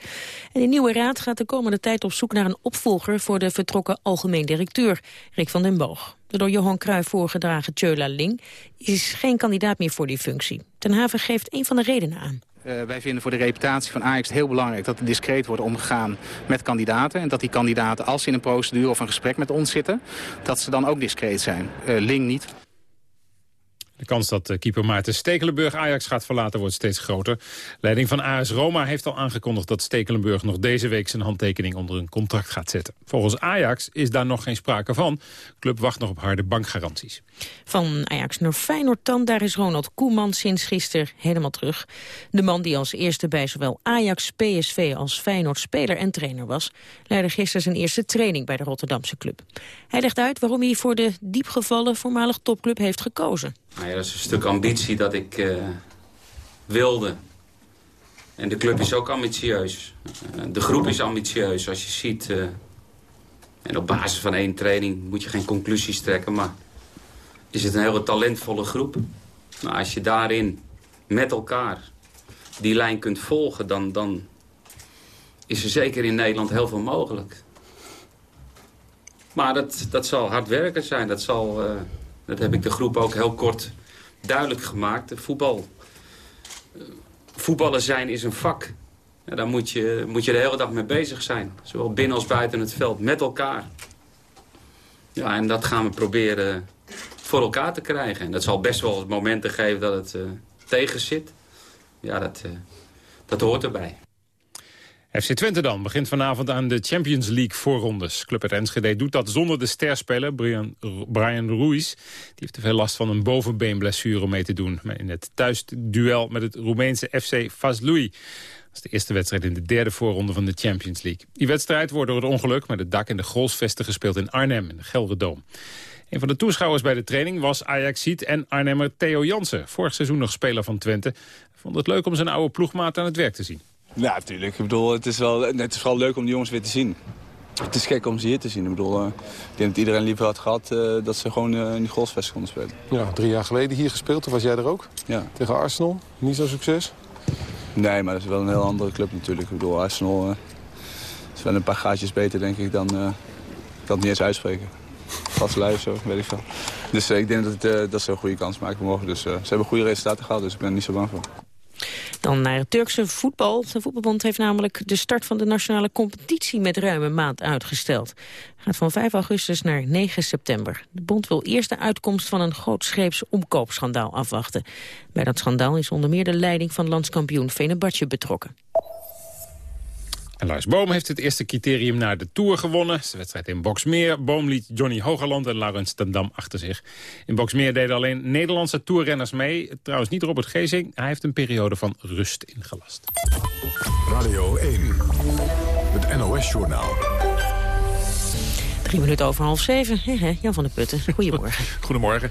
En de nieuwe raad gaat de komende tijd op zoek naar een opvolger... voor de vertrokken algemeen directeur, Rick van den Boog. De door Johan Cruijff voorgedragen Tjöla Ling is geen kandidaat meer voor die functie. Ten Haven geeft een van de redenen aan. Uh, wij vinden voor de reputatie van Ajax heel belangrijk dat er discreet wordt omgegaan met kandidaten. En dat die kandidaten, als ze in een procedure of een gesprek met ons zitten, dat ze dan ook discreet zijn. Uh, Ling niet. De kans dat eh, keeper Maarten Stekelenburg Ajax gaat verlaten wordt steeds groter. Leiding van AS Roma heeft al aangekondigd dat Stekelenburg nog deze week zijn handtekening onder een contract gaat zetten. Volgens Ajax is daar nog geen sprake van. De club wacht nog op harde bankgaranties. Van Ajax naar Feyenoord dan, daar is Ronald Koeman sinds gisteren helemaal terug. De man die als eerste bij zowel Ajax, PSV als Feyenoord speler en trainer was, leidde gisteren zijn eerste training bij de Rotterdamse club. Hij legt uit waarom hij voor de diepgevallen voormalig topclub heeft gekozen. Nou ja, dat is een stuk ambitie dat ik uh, wilde. En de club is ook ambitieus. Uh, de groep is ambitieus, als je ziet. Uh, en op basis van één training moet je geen conclusies trekken, maar is het een hele talentvolle groep. Nou, als je daarin met elkaar die lijn kunt volgen, dan, dan is er zeker in Nederland heel veel mogelijk. Maar dat, dat zal hard werken zijn. Dat, zal, dat heb ik de groep ook heel kort duidelijk gemaakt. Voetbal, uh, voetballen zijn is een vak. Ja, daar moet je, moet je de hele dag mee bezig zijn. Zowel binnen als buiten het veld, met elkaar. Ja, en dat gaan we proberen voor elkaar te krijgen. En dat zal best wel momenten geven dat het uh, tegen zit. Ja, dat, uh, dat hoort erbij. FC Twente dan begint vanavond aan de Champions League voorrondes. Club uit Enschede doet dat zonder de sterspeler Brian, Brian Ruiz. Die heeft te veel last van een bovenbeenblessure om mee te doen. In het thuisduel met het Roemeense FC Vaslui. Dat is de eerste wedstrijd in de derde voorronde van de Champions League. Die wedstrijd wordt door het ongeluk met het dak en de golfsvesten gespeeld in Arnhem, in de Gelderdoom. Een van de toeschouwers bij de training was Ajaxiet en Arnhemmer Theo Jansen. Vorig seizoen nog speler van Twente. Vond het leuk om zijn oude ploegmaat aan het werk te zien. Ja, natuurlijk. Ik bedoel, het is, wel, het is vooral leuk om de jongens weer te zien. Het is gek om ze hier te zien. Ik bedoel, uh, ik denk dat iedereen liever had gehad uh, dat ze gewoon uh, in die golfsvesten konden spelen. Ja, drie jaar geleden hier gespeeld. Toen was jij er ook. Ja. Tegen Arsenal. Niet zo succes. Nee, maar dat is wel een heel andere club natuurlijk. Ik bedoel, Arsenal is wel een paar gaatjes beter, denk ik, dan... ik kan het niet eens uitspreken. Gatselij of zo, weet ik veel. Dus ik denk dat, het, dat ze een goede kans maken morgen. Dus ze hebben goede resultaten gehad, dus ik ben er niet zo bang voor. Dan naar het Turkse voetbal. De voetbalbond heeft namelijk de start van de nationale competitie met ruim een maand uitgesteld. Het gaat van 5 augustus naar 9 september. De bond wil eerst de uitkomst van een grootscheeps omkoopschandaal afwachten. Bij dat schandaal is onder meer de leiding van landskampioen Fenerbahce betrokken. En Lars Boom heeft het eerste criterium naar de Tour gewonnen. De wedstrijd in Boksmeer. Boom liet Johnny Hogerland en Laurens Tendam achter zich. In Boksmeer deden alleen Nederlandse toerrenners mee. Trouwens niet Robert Gezing. Hij heeft een periode van rust ingelast. Radio 1. Het NOS-journaal. Drie minuten over half zeven. Jan van der Putten, goedemorgen. Goedemorgen.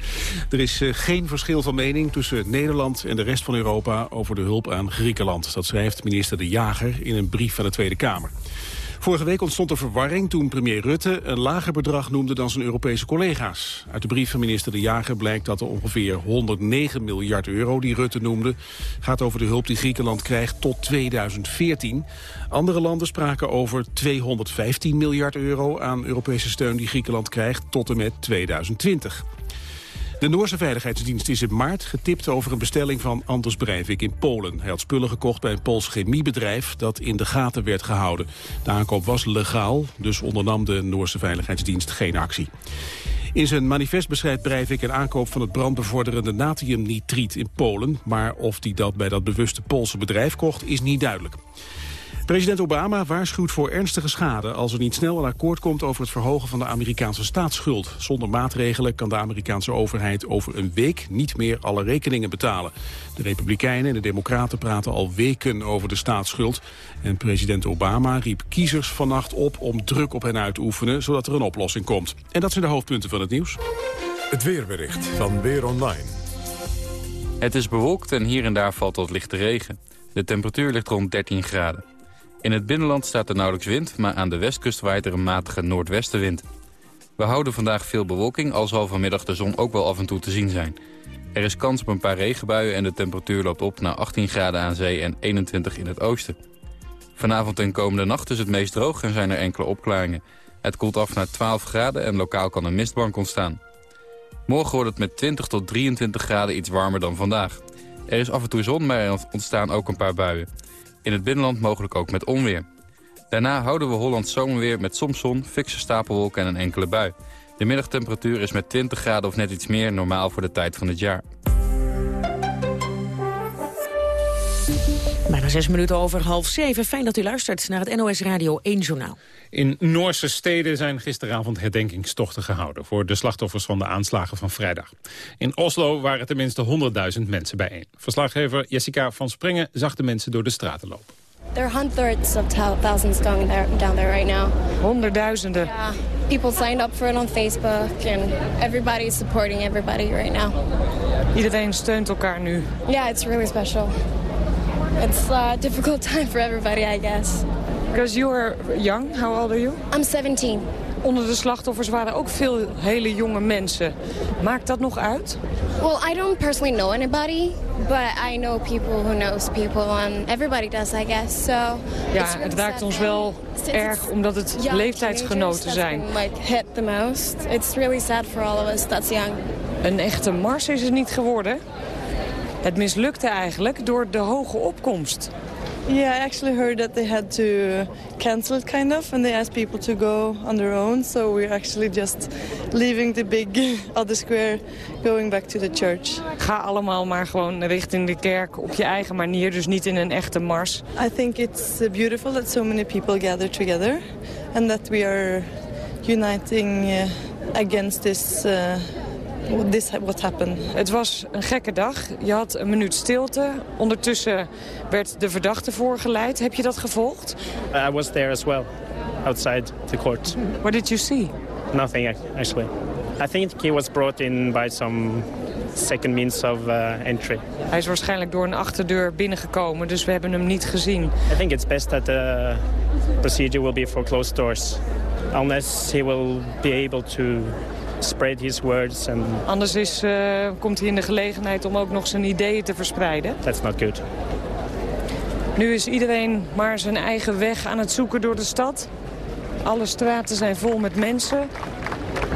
Er is uh, geen verschil van mening tussen Nederland en de rest van Europa... over de hulp aan Griekenland. Dat schrijft minister De Jager in een brief van de Tweede Kamer. Vorige week ontstond er verwarring toen premier Rutte een lager bedrag noemde dan zijn Europese collega's. Uit de brief van minister De Jager blijkt dat er ongeveer 109 miljard euro die Rutte noemde gaat over de hulp die Griekenland krijgt tot 2014. Andere landen spraken over 215 miljard euro aan Europese steun die Griekenland krijgt tot en met 2020. De Noorse Veiligheidsdienst is in maart getipt over een bestelling van Anders Breivik in Polen. Hij had spullen gekocht bij een Pools chemiebedrijf dat in de gaten werd gehouden. De aankoop was legaal, dus ondernam de Noorse Veiligheidsdienst geen actie. In zijn manifest beschrijft Breivik een aankoop van het brandbevorderende natriumnitriet in Polen. Maar of hij dat bij dat bewuste Poolse bedrijf kocht is niet duidelijk. President Obama waarschuwt voor ernstige schade als er niet snel een akkoord komt over het verhogen van de Amerikaanse staatsschuld. Zonder maatregelen kan de Amerikaanse overheid over een week niet meer alle rekeningen betalen. De Republikeinen en de Democraten praten al weken over de staatsschuld. En president Obama riep kiezers vannacht op om druk op hen uit te oefenen, zodat er een oplossing komt. En dat zijn de hoofdpunten van het nieuws. Het weerbericht van Weer Online. Het is bewolkt en hier en daar valt wat lichte regen. De temperatuur ligt rond 13 graden. In het binnenland staat er nauwelijks wind, maar aan de westkust waait er een matige noordwestenwind. We houden vandaag veel bewolking, al zal vanmiddag de zon ook wel af en toe te zien zijn. Er is kans op een paar regenbuien en de temperatuur loopt op naar 18 graden aan zee en 21 in het oosten. Vanavond en komende nacht is het meest droog en zijn er enkele opklaringen. Het koelt af naar 12 graden en lokaal kan een mistbank ontstaan. Morgen wordt het met 20 tot 23 graden iets warmer dan vandaag. Er is af en toe zon, maar er ontstaan ook een paar buien. In het binnenland mogelijk ook met onweer. Daarna houden we Hollands zomerweer met soms zon, fikse stapelwolken en een enkele bui. De middagtemperatuur is met 20 graden of net iets meer normaal voor de tijd van het jaar. Bijna zes minuten over half zeven. Fijn dat u luistert naar het NOS Radio 1 Journaal. In Noorse steden zijn gisteravond herdenkingstochten gehouden... voor de slachtoffers van de aanslagen van vrijdag. In Oslo waren tenminste 100.000 mensen bijeen. Verslaggever Jessica van Springen zag de mensen door de straten lopen. There are hundreds of thousands going there, down there right now. Honderdduizenden. Yeah. People signed up for it on Facebook and everybody's supporting everybody right now. Iedereen steunt elkaar nu. Yeah, it's really special. It's a difficult time for everybody, I guess. Because you are young. How old are you? I'm 17. Onder de slachtoffers waren ook veel hele jonge mensen. Maakt dat nog uit? Well, I don't personally know anybody, but I know people who knows people, and everybody does, I guess. So ja, het raakt ons wel erg omdat het leeftijdsgenoten zijn. Like hit the most. It's really sad for all of us that's young. Een echte mars is het niet geworden. Het mislukte eigenlijk door de hoge opkomst. Yeah, I actually heard that they had to cancel it kind of, and they asked people to go on their own. So we're actually just leaving the big other square, going back to the church. Ga allemaal maar gewoon richting de kerk op je eigen manier, dus niet in een echte mars. I think it's beautiful that so many people gather together, and that we are uniting uh, against this. Uh, This what happened. Het was een gekke dag. Je had een minuut stilte. Ondertussen werd de verdachte voorgeleid. Heb je dat gevolgd? I was there as well, outside the court. What did you see? Nothing, actually. I think he was brought in by some second means of uh, entry. Hij is waarschijnlijk door een achterdeur binnengekomen, dus we hebben hem niet gezien. I think it's best that the procedure will be for closed doors. Unless he will be able to spread his words. And Anders is, uh, komt hij in de gelegenheid om ook nog zijn ideeën te verspreiden. That's not good. Nu is iedereen maar zijn eigen weg aan het zoeken door de stad. Alle straten zijn vol met mensen,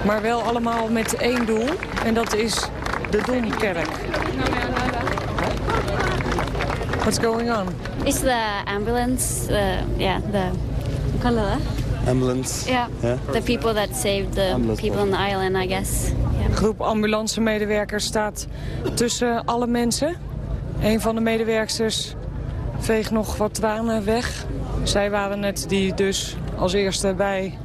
maar wel allemaal met één doel. En dat is de Domkerk. What's going on? It's the ambulance, uh, yeah, the... Color. Ambulance. Yeah. yeah. The people that saved the Ambulance people on the island, I guess. Yeah. Een groep ambulancemedewerkers staat tussen alle mensen. Een van de medewerksters veegt nog wat tranen weg. Zij waren het die dus als eerste bij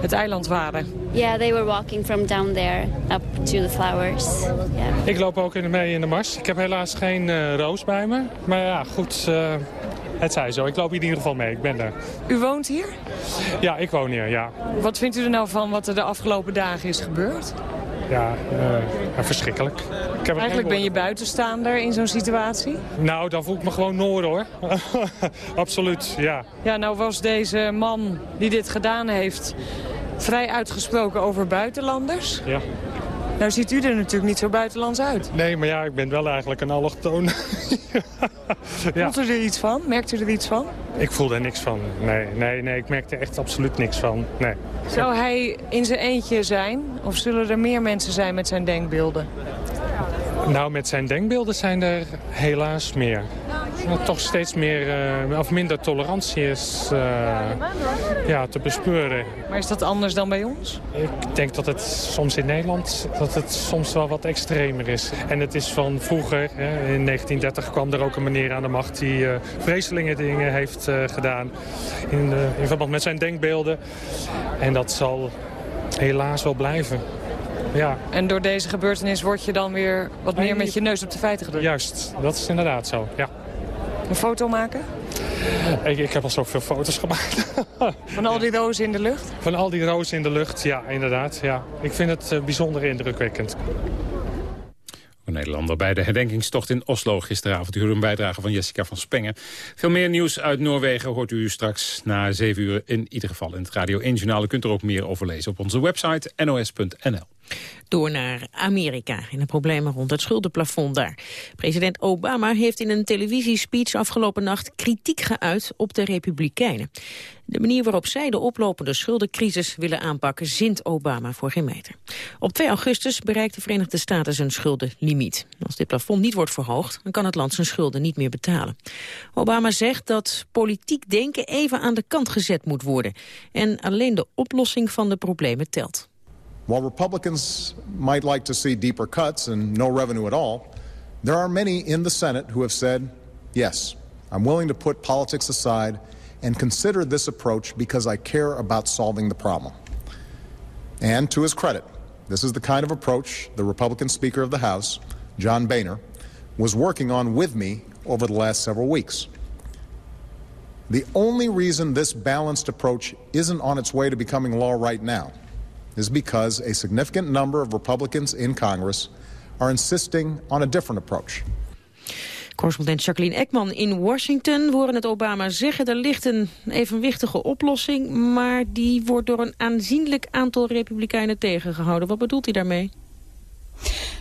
het eiland waren. Yeah, they were walking from down there up to the flowers. Yeah. Ik loop ook in mee in de mars. Ik heb helaas geen uh, roos bij me. Maar ja, goed, uh, het zij zo. Ik loop in ieder geval mee. Ik ben er. U woont hier? Ja, ik woon hier, ja. Wat vindt u er nou van wat er de afgelopen dagen is gebeurd? Ja, uh, ja verschrikkelijk. Ik heb Eigenlijk ben je buitenstaander in zo'n situatie? Nou, dan voel ik me gewoon Noor hoor. Absoluut, ja. Ja, nou was deze man die dit gedaan heeft vrij uitgesproken over buitenlanders. Ja. Nou ziet u er natuurlijk niet zo buitenlands uit. Nee, maar ja, ik ben wel eigenlijk een allochtoon. ja. Voelt u er iets van? Merkt u er iets van? Ik voel er niks van. Nee, nee, nee, ik merk er echt absoluut niks van. Nee. Zou hij in zijn eentje zijn? Of zullen er meer mensen zijn met zijn denkbeelden? Nou, met zijn denkbeelden zijn er helaas meer. er toch steeds meer uh, of minder tolerantie is uh, ja, te bespeuren. Maar is dat anders dan bij ons? Ik denk dat het soms in Nederland dat het soms wel wat extremer is. En het is van vroeger, hè, in 1930 kwam er ook een meneer aan de macht... die uh, vreselijke dingen heeft gedaan in, in verband met zijn denkbeelden. En dat zal helaas wel blijven. Ja. En door deze gebeurtenis word je dan weer wat meer met je neus op de feiten gedrukt? Juist, dat is inderdaad zo, ja. Een foto maken? Ik, ik heb al zoveel foto's gemaakt. Van al die rozen in de lucht? Van al die rozen in de lucht, ja, inderdaad. Ja. Ik vind het uh, bijzonder indrukwekkend. Een Nederlander bij de herdenkingstocht in Oslo gisteravond. U een bijdrage van Jessica van Spengen. Veel meer nieuws uit Noorwegen hoort u straks na 7 uur in ieder geval in het Radio 1 Journaal. U kunt er ook meer over lezen op onze website nos.nl. Door naar Amerika en de problemen rond het schuldenplafond daar. President Obama heeft in een televisiespeech afgelopen nacht kritiek geuit op de Republikeinen. De manier waarop zij de oplopende schuldencrisis willen aanpakken zint Obama voor geen meter. Op 2 augustus bereikt de Verenigde Staten zijn schuldenlimiet. Als dit plafond niet wordt verhoogd, dan kan het land zijn schulden niet meer betalen. Obama zegt dat politiek denken even aan de kant gezet moet worden. En alleen de oplossing van de problemen telt. While Republicans might like to see deeper cuts and no revenue at all, there are many in the Senate who have said, yes, I'm willing to put politics aside and consider this approach because I care about solving the problem. And to his credit, this is the kind of approach the Republican Speaker of the House, John Boehner, was working on with me over the last several weeks. The only reason this balanced approach isn't on its way to becoming law right now is because a significant number of Republicans in Congress are insisting on a different approach. Correspondent Jacqueline Ekman in Washington. We horen het Obama zeggen, er ligt een evenwichtige oplossing... maar die wordt door een aanzienlijk aantal republikeinen tegengehouden. Wat bedoelt hij daarmee?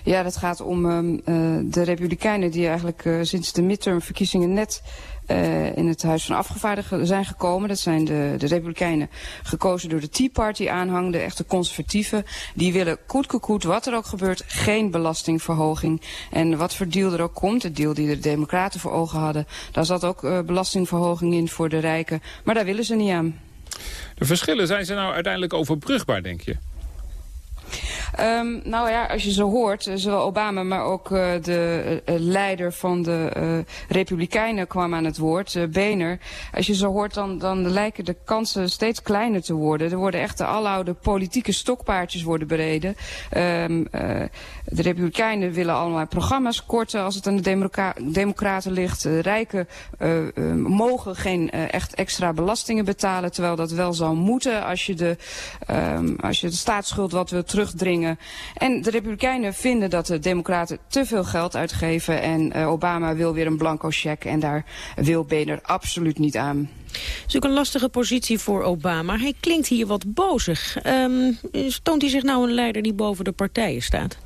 Ja, dat gaat om uh, de republikeinen die eigenlijk uh, sinds de midtermverkiezingen net uh, in het Huis van Afgevaardigden zijn gekomen. Dat zijn de, de Republikeinen gekozen door de Tea Party aanhang, de echte conservatieven. Die willen koet wat er ook gebeurt, geen belastingverhoging. En wat voor deal er ook komt, het deal die de Democraten voor ogen hadden, daar zat ook belastingverhoging in voor de rijken. Maar daar willen ze niet aan. De verschillen, zijn ze nou uiteindelijk overbrugbaar, denk je? Um, nou ja, als je zo hoort, eh, zowel Obama, maar ook uh, de uh, leider van de Republikeinen kwam aan het woord, Boehner. Als je zo hoort, dan, dan lijken de kansen steeds kleiner te worden. Er worden echt de aloude politieke stokpaardjes worden bereden. Um, de Republikeinen willen allemaal programma's korten als het aan de Democraten ligt. rijken mogen geen echt extra belastingen betalen, terwijl dat wel zou moeten als je de, um, als je de staatsschuld wat wil terugdringen en de Republikeinen vinden dat de Democraten te veel geld uitgeven. En uh, Obama wil weer een blanco cheque. En daar wil Boehner absoluut niet aan. Het is ook een lastige positie voor Obama. Hij klinkt hier wat bozig. Um, toont hij zich nou een leider die boven de partijen staat?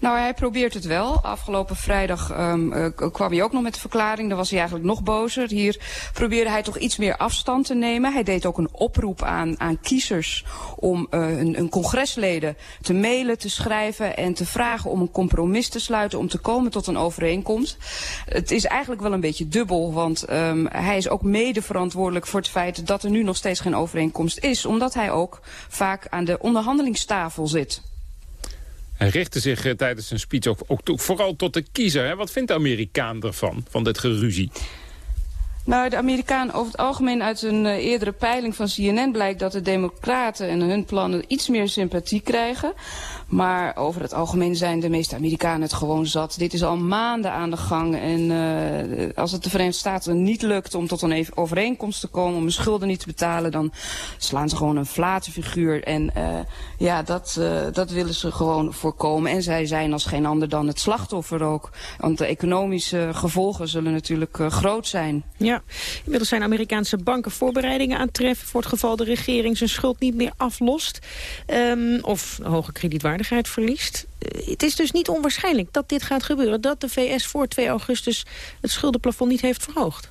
Nou, hij probeert het wel. Afgelopen vrijdag um, uh, kwam hij ook nog met de verklaring. Dan was hij eigenlijk nog bozer. Hier probeerde hij toch iets meer afstand te nemen. Hij deed ook een oproep aan, aan kiezers om uh, een, een congresleden te mailen, te schrijven en te vragen om een compromis te sluiten, om te komen tot een overeenkomst. Het is eigenlijk wel een beetje dubbel, want um, hij is ook mede verantwoordelijk voor het feit dat er nu nog steeds geen overeenkomst is, omdat hij ook vaak aan de onderhandelingstafel zit. Hij richtte zich eh, tijdens zijn speech ook, vooral tot de kiezer. Hè? Wat vindt de Amerikaan ervan, van dit geruzie? Nou, de Amerikaan over het algemeen uit een uh, eerdere peiling van CNN blijkt dat de democraten en hun plannen iets meer sympathie krijgen. Maar over het algemeen zijn de meeste Amerikanen het gewoon zat. Dit is al maanden aan de gang. En uh, als het de Verenigde Staten niet lukt om tot een overeenkomst te komen, om hun schulden niet te betalen, dan slaan ze gewoon een figuur. En uh, ja, dat, uh, dat willen ze gewoon voorkomen. En zij zijn als geen ander dan het slachtoffer ook. Want de economische gevolgen zullen natuurlijk groot zijn. Ja, inmiddels zijn Amerikaanse banken voorbereidingen aan treffen voor het geval de regering zijn schuld niet meer aflost. Um, of hoge kredietwaarde verliest. Eh, het is dus niet onwaarschijnlijk dat dit gaat gebeuren. Dat de VS voor 2 augustus het schuldenplafond niet heeft verhoogd.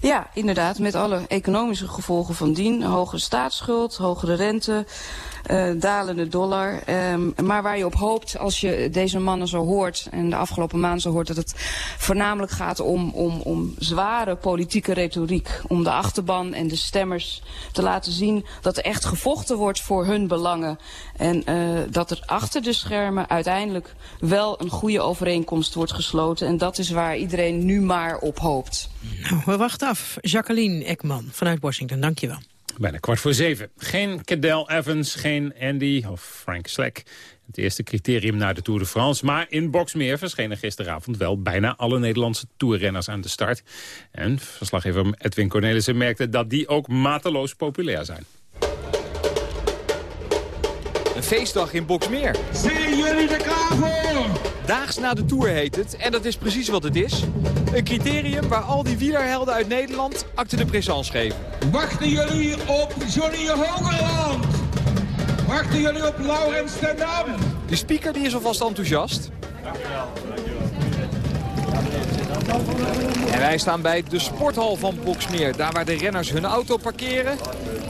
Ja, inderdaad, met alle economische gevolgen van dien. Hogere staatsschuld, hogere rente, dalende dollar. Um, maar waar je op hoopt als je deze mannen zo hoort... en de afgelopen maanden zo hoort... dat het voornamelijk gaat om, om, om zware politieke retoriek. Om de achterban en de stemmers te laten zien... dat er echt gevochten wordt voor hun belangen. En uh, dat er achter de schermen uiteindelijk wel een goede overeenkomst wordt gesloten. En dat is waar iedereen nu maar op hoopt. Nou, we wachten af. Jacqueline Ekman vanuit Washington, dankjewel. Bijna kwart voor zeven. Geen Cadel Evans, geen Andy of Frank Slack. Het eerste criterium naar de Tour de France. Maar in Boxmeer verschenen gisteravond wel bijna alle Nederlandse toerrenners aan de start. En verslaggever Edwin Cornelissen merkte dat die ook mateloos populair zijn. Feestdag in Boxmeer. Zijn jullie er klaar voor? Daags na de Tour heet het. En dat is precies wat het is. Een criterium waar al die wielerhelden uit Nederland acte de présence geven. Wachten jullie op Johnny Hogerland? Wachten jullie op Laurens ten Dam? De speaker die is alvast enthousiast. En wij staan bij de sporthal van Boksmeer. Daar waar de renners hun auto parkeren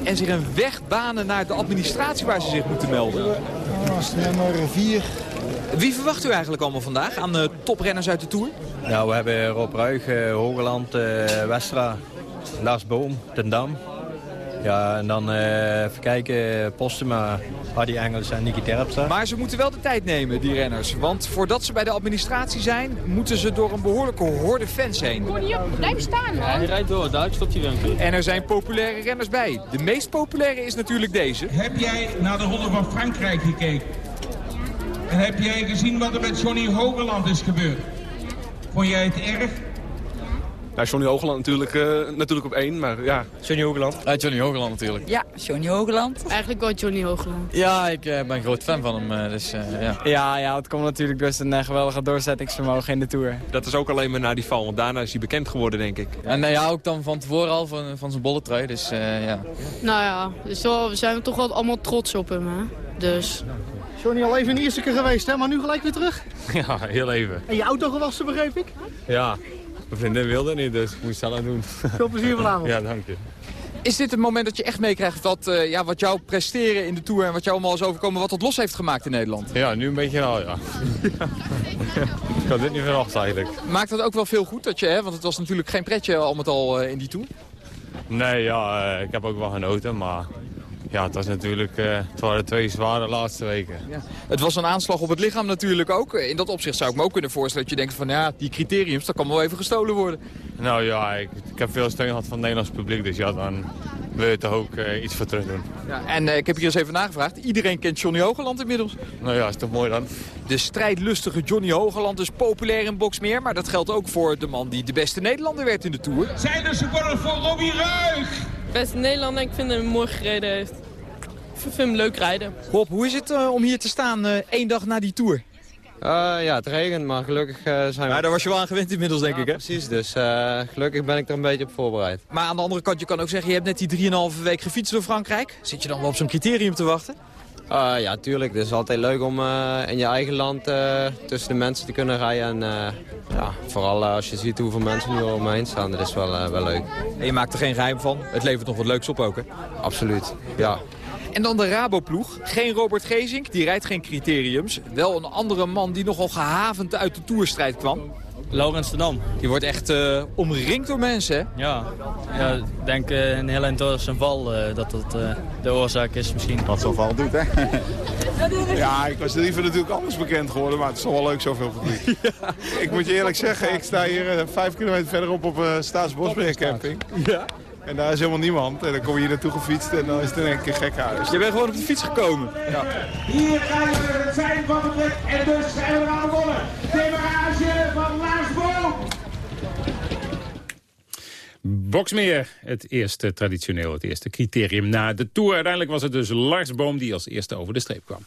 en zich een weg banen naar de administratie waar ze zich moeten melden. nummer 4. Wie verwacht u eigenlijk allemaal vandaag aan de toprenners uit de Tour? Nou, we hebben Rob Ruig, uh, Hogeland, uh, Westra, Lars Boom, Ten Dam. Ja, en dan uh, even kijken, Postuma, Hardy Engels en Nicky Terpstra. Maar ze moeten wel de tijd nemen, die renners. Want voordat ze bij de administratie zijn, moeten ze door een behoorlijke horde fans heen. Blijf staan, man. hij rijdt door, Duits stopt hij weer En er zijn populaire renners bij. De meest populaire is natuurlijk deze. Heb jij naar de Ronde van Frankrijk gekeken? En heb jij gezien wat er met Johnny Hogeland is gebeurd? Vond jij het erg? Ja, Johnny Hogeland natuurlijk, uh, natuurlijk op één, maar ja. Johnny Hogeland? Ja, Johnny Hogeland natuurlijk. Ja, Johnny Hogeland. Eigenlijk wel Johnny Hogeland. Ja, ik uh, ben een groot fan van hem, uh, dus ja. Ja, ja, het komt natuurlijk dus een geweldige doorzettingsvermogen in de Tour. Dat is ook alleen maar na die val, want daarna is hij bekend geworden, denk ik. En ja, ook dan van tevoren al van, van zijn bolletrui, dus ja. Nou ja, dus we zijn toch wel allemaal trots op hem, hè. Dus... Johnny al even in Ierseke geweest, hè? maar nu gelijk weer terug? Ja, heel even. En je auto gewassen, begreep ik? Ja, mijn vriendin wilde niet, dus ik moest zelf doen. Veel plezier vanavond. Ja, dank je. Is dit het moment dat je echt meekrijgt wat, uh, ja, wat jouw presteren in de Tour... en wat jou allemaal is overkomen, wat dat los heeft gemaakt in Nederland? Ja, nu een beetje al, ja. ik had dit niet verwacht eigenlijk. Maakt dat ook wel veel goed, dat je, hè, want het was natuurlijk geen pretje al met al uh, in die Tour? Nee, ja, uh, ik heb ook wel genoten, maar ja, het was natuurlijk, uh, het waren twee zware laatste weken. Ja. Het was een aanslag op het lichaam natuurlijk ook. In dat opzicht zou ik me ook kunnen voorstellen dat je denkt van ja, die criteriums, dat kan wel even gestolen worden. Nou ja, ik, ik heb veel steun gehad van het Nederlands publiek, dus ja, dan wil je toch ook uh, iets voor terug doen. Ja, en uh, ik heb hier eens even nagevraagd, iedereen kent Johnny Hogeland inmiddels. Nou ja, is toch mooi dan. De strijdlustige Johnny Hogeland is populair in Boksmeer, maar dat geldt ook voor de man die de beste Nederlander werd in de Tour. Zijn er supporters voor Robbie Ruig? Beste Nederlander, ik vind dat hij mooi gereden heeft. Ik vind hem leuk rijden. Bob, hoe is het uh, om hier te staan uh, één dag na die Tour? Uh, ja, het regent, maar gelukkig zijn we... Ja, daar was je wel aan gewend inmiddels, denk ja, ik, hè? precies. Dus gelukkig ben ik er een beetje op voorbereid. Maar aan de andere kant, je kan ook zeggen... je hebt net die 3,5 week gefietst door Frankrijk. Zit je dan wel op zo'n criterium te wachten? Ja, tuurlijk. Het is altijd leuk om in je eigen land tussen de mensen te kunnen rijden. En ja, vooral als je ziet hoeveel mensen nu om me heen staan, dat is wel, wel leuk. En je maakt er geen geheim van. Het levert nog wat leuks op ook, hè? Absoluut, ja. En dan de Rabo-ploeg. Geen Robert Gezink, die rijdt geen criteriums. Wel een andere man die nogal gehavend uit de toerstrijd kwam. Laurens de Dam. Die wordt echt uh, omringd door mensen, hè? Ja, ja ik denk uh, een heel eind door zijn val uh, dat dat de oorzaak is misschien. Wat zo'n val doet, hè? ja, ik was liever natuurlijk anders bekend geworden, maar het is toch wel leuk zoveel publiek. Ja. Ik moet je eerlijk zeggen, ik sta hier vijf kilometer verderop op uh, Staatsbosbeheer camping. Ja. En daar is helemaal niemand. En dan kom je hier naartoe gefietst en dan is het in één keer gek huis. Je bent gewoon op de fiets gekomen. Ja. Hier krijgen we het zijn van het rit en dus zijn we aan rollen. Demarage van Lars Boom. Boksmeer, het eerste traditioneel, het eerste criterium na de Tour. Uiteindelijk was het dus Lars Boom die als eerste over de streep kwam.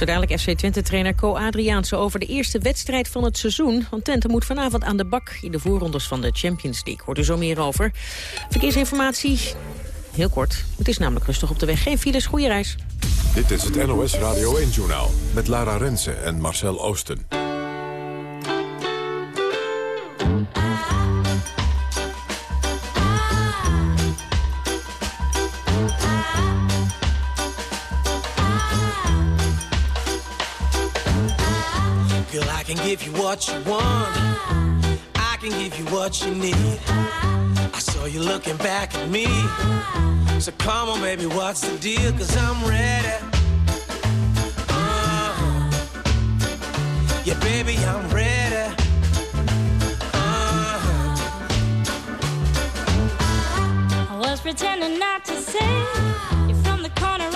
Zo dadelijk FC Twente-trainer Co Adriaanse over de eerste wedstrijd van het seizoen. Want Twente moet vanavond aan de bak in de voorrondes van de Champions League. Hoort u zo meer over. Verkeersinformatie, heel kort. Het is namelijk rustig op de weg. Geen files, goede reis. Dit is het NOS Radio 1-journaal met Lara Rensen en Marcel Oosten. Can give you what you want. I can give you what you need. I saw you looking back at me. So come on, baby, what's the deal? Cause I'm ready. Uh, yeah, baby, I'm ready. Uh, I was pretending not to see you're from the corner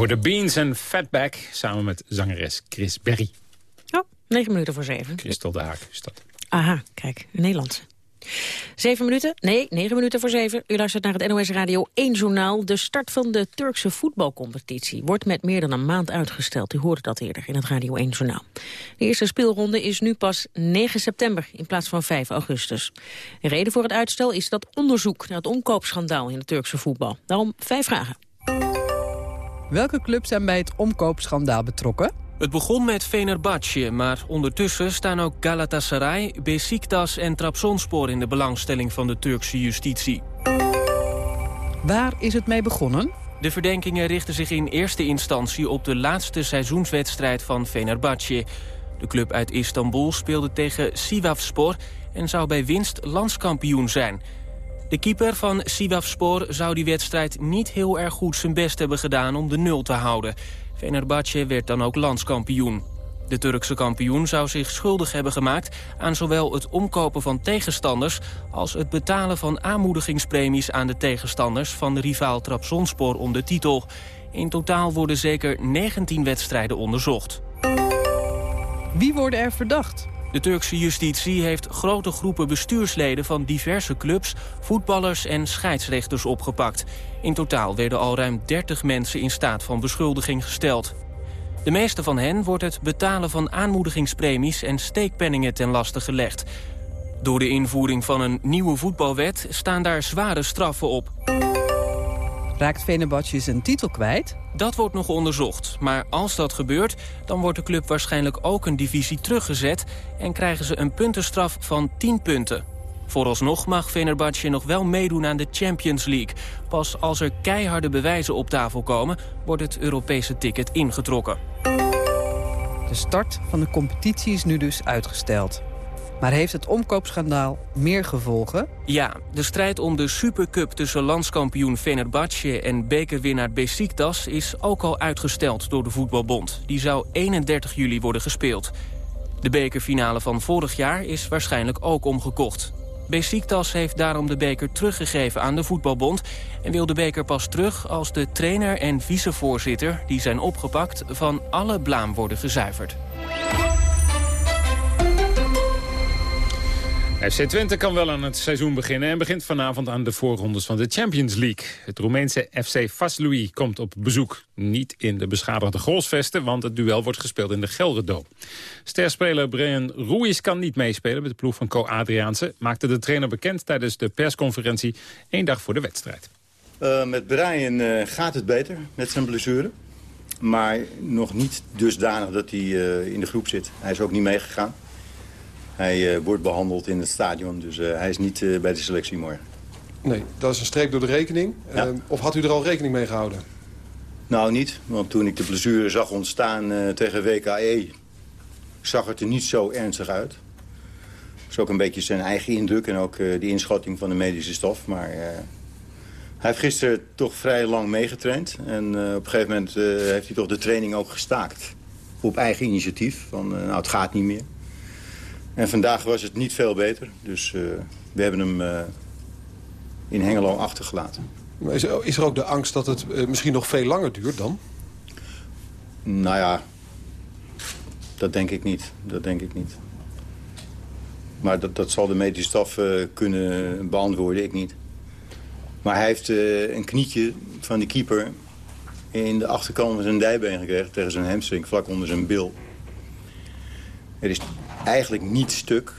hoorde Beans en Fatback samen met zangeres Chris Berry. Oh, negen minuten voor zeven. Christel de Haak is dat. Aha, kijk, een Nederlandse. Zeven minuten? Nee, negen minuten voor zeven. U luistert naar het NOS Radio 1 journaal. De start van de Turkse voetbalcompetitie wordt met meer dan een maand uitgesteld. U hoorde dat eerder in het Radio 1 journaal. De eerste speelronde is nu pas 9 september in plaats van 5 augustus. De reden voor het uitstel is dat onderzoek naar het omkoopschandaal in het Turkse voetbal. Daarom vijf vragen. Welke clubs zijn bij het omkoopschandaal betrokken? Het begon met Fenerbahce, maar ondertussen staan ook Galatasaray, Besiktas en Trabzonspor in de belangstelling van de Turkse justitie. Waar is het mee begonnen? De verdenkingen richten zich in eerste instantie op de laatste seizoenswedstrijd van Fenerbahce. De club uit Istanbul speelde tegen Sivasspor en zou bij winst landskampioen zijn. De keeper van Sivasspor zou die wedstrijd niet heel erg goed zijn best hebben gedaan om de nul te houden. Fenerbahce werd dan ook landskampioen. De Turkse kampioen zou zich schuldig hebben gemaakt aan zowel het omkopen van tegenstanders als het betalen van aanmoedigingspremies aan de tegenstanders van de rivaal Trabzonspor om de titel. In totaal worden zeker 19 wedstrijden onderzocht. Wie worden er verdacht? De Turkse justitie heeft grote groepen bestuursleden van diverse clubs, voetballers en scheidsrechters opgepakt. In totaal werden al ruim 30 mensen in staat van beschuldiging gesteld. De meeste van hen wordt het betalen van aanmoedigingspremies en steekpenningen ten laste gelegd. Door de invoering van een nieuwe voetbalwet staan daar zware straffen op. Raakt Fenerbahce zijn titel kwijt? Dat wordt nog onderzocht. Maar als dat gebeurt, dan wordt de club waarschijnlijk ook een divisie teruggezet... en krijgen ze een puntenstraf van 10 punten. Vooralsnog mag Fenerbahce nog wel meedoen aan de Champions League. Pas als er keiharde bewijzen op tafel komen... wordt het Europese ticket ingetrokken. De start van de competitie is nu dus uitgesteld. Maar heeft het omkoopschandaal meer gevolgen? Ja, de strijd om de Supercup tussen landskampioen Fenerbahce en bekerwinnaar Besiktas is ook al uitgesteld door de voetbalbond. Die zou 31 juli worden gespeeld. De bekerfinale van vorig jaar is waarschijnlijk ook omgekocht. Besiktas heeft daarom de beker teruggegeven aan de voetbalbond... en wil de beker pas terug als de trainer en vicevoorzitter... die zijn opgepakt van alle blaam worden gezuiverd. FC Twente kan wel aan het seizoen beginnen... en begint vanavond aan de voorrondes van de Champions League. Het Roemeense FC Vaslui komt op bezoek. Niet in de beschadigde goalsvesten, want het duel wordt gespeeld in de Gelredo. Sterspeler Brian Ruiz kan niet meespelen met de ploeg van Co Adriaanse... maakte de trainer bekend tijdens de persconferentie één dag voor de wedstrijd. Uh, met Brian uh, gaat het beter met zijn blessure. Maar nog niet dusdanig dat hij uh, in de groep zit. Hij is ook niet meegegaan. Hij uh, wordt behandeld in het stadion, dus uh, hij is niet uh, bij de selectie morgen. Nee, dat is een streep door de rekening. Ja. of had u er al rekening mee gehouden? Nou, niet. Want toen ik de blessure zag ontstaan tegen WKE... zag het er niet zo ernstig uit. Dat is ook een beetje zijn eigen indruk en ook de inschatting van de medische stof. Maar hij heeft gisteren toch vrij lang meegetraind. En op een gegeven moment heeft hij toch de training ook gestaakt. Op eigen initiatief. Van, nou, het gaat niet meer. En vandaag was het niet veel beter. Dus uh, we hebben hem uh, in Hengelo achtergelaten. Maar is, er, is er ook de angst dat het uh, misschien nog veel langer duurt dan? Nou ja, dat denk ik niet. Dat denk ik niet. Maar dat, dat zal de medische staf kunnen beantwoorden, ik niet. Maar hij heeft een knietje van de keeper in de achterkant van zijn dijbeen gekregen... tegen zijn hamstring, vlak onder zijn bil. Er is eigenlijk niet stuk.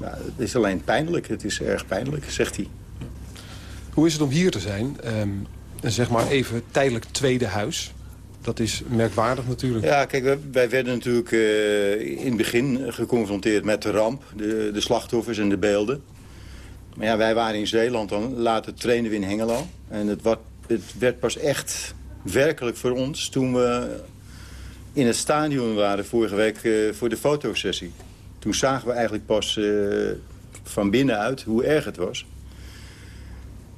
Nou, het is alleen pijnlijk. Het is erg pijnlijk, zegt hij. Hoe is het om hier te zijn? Um, zeg maar even tijdelijk tweede huis. Dat is merkwaardig natuurlijk. Ja, kijk, wij, wij werden natuurlijk uh, in het begin geconfronteerd met de ramp. De, de slachtoffers en de beelden. Maar ja, wij waren in Zeeland dan. Later trainen we in Hengelo. En het, wat, het werd pas echt werkelijk voor ons toen we in het stadion waren vorige week uh, voor de fotosessie. Toen zagen we eigenlijk pas uh, van binnenuit hoe erg het was.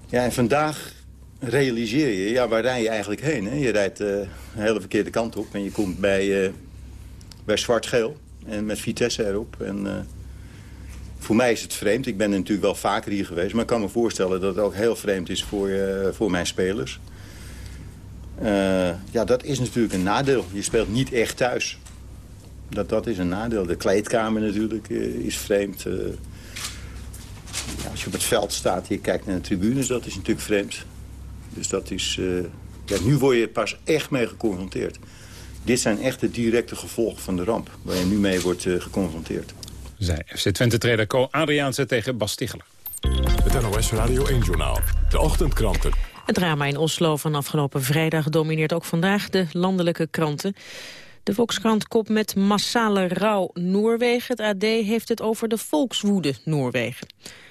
Ja, en vandaag realiseer je, ja, waar rij je eigenlijk heen? Hè? Je rijdt uh, een hele verkeerde kant op en je komt bij, uh, bij zwart-geel. En met Vitesse erop. En, voor mij is het vreemd. Ik ben natuurlijk wel vaker hier geweest. Maar ik kan me voorstellen dat het ook heel vreemd is voor, voor mijn spelers. ja, dat is natuurlijk een nadeel. Je speelt niet echt thuis. Dat, dat is een nadeel. De kleedkamer natuurlijk uh, is vreemd. Uh, ja, als je op het veld staat en je kijkt naar de tribunes, dat is natuurlijk vreemd. Dus dat is... Uh, ja, nu word je pas echt mee geconfronteerd. Dit zijn echt de directe gevolgen van de ramp... waar je nu mee wordt geconfronteerd. Zij FC Twente-trainer Co Adriaanse tegen Bas Ticheler. Het NOS Radio 1-journaal. De ochtendkranten. Het drama in Oslo van afgelopen vrijdag domineert ook vandaag de landelijke kranten. De Volkskrant kop met massale rouw Noorwegen. Het AD heeft het over de volkswoede Noorwegen.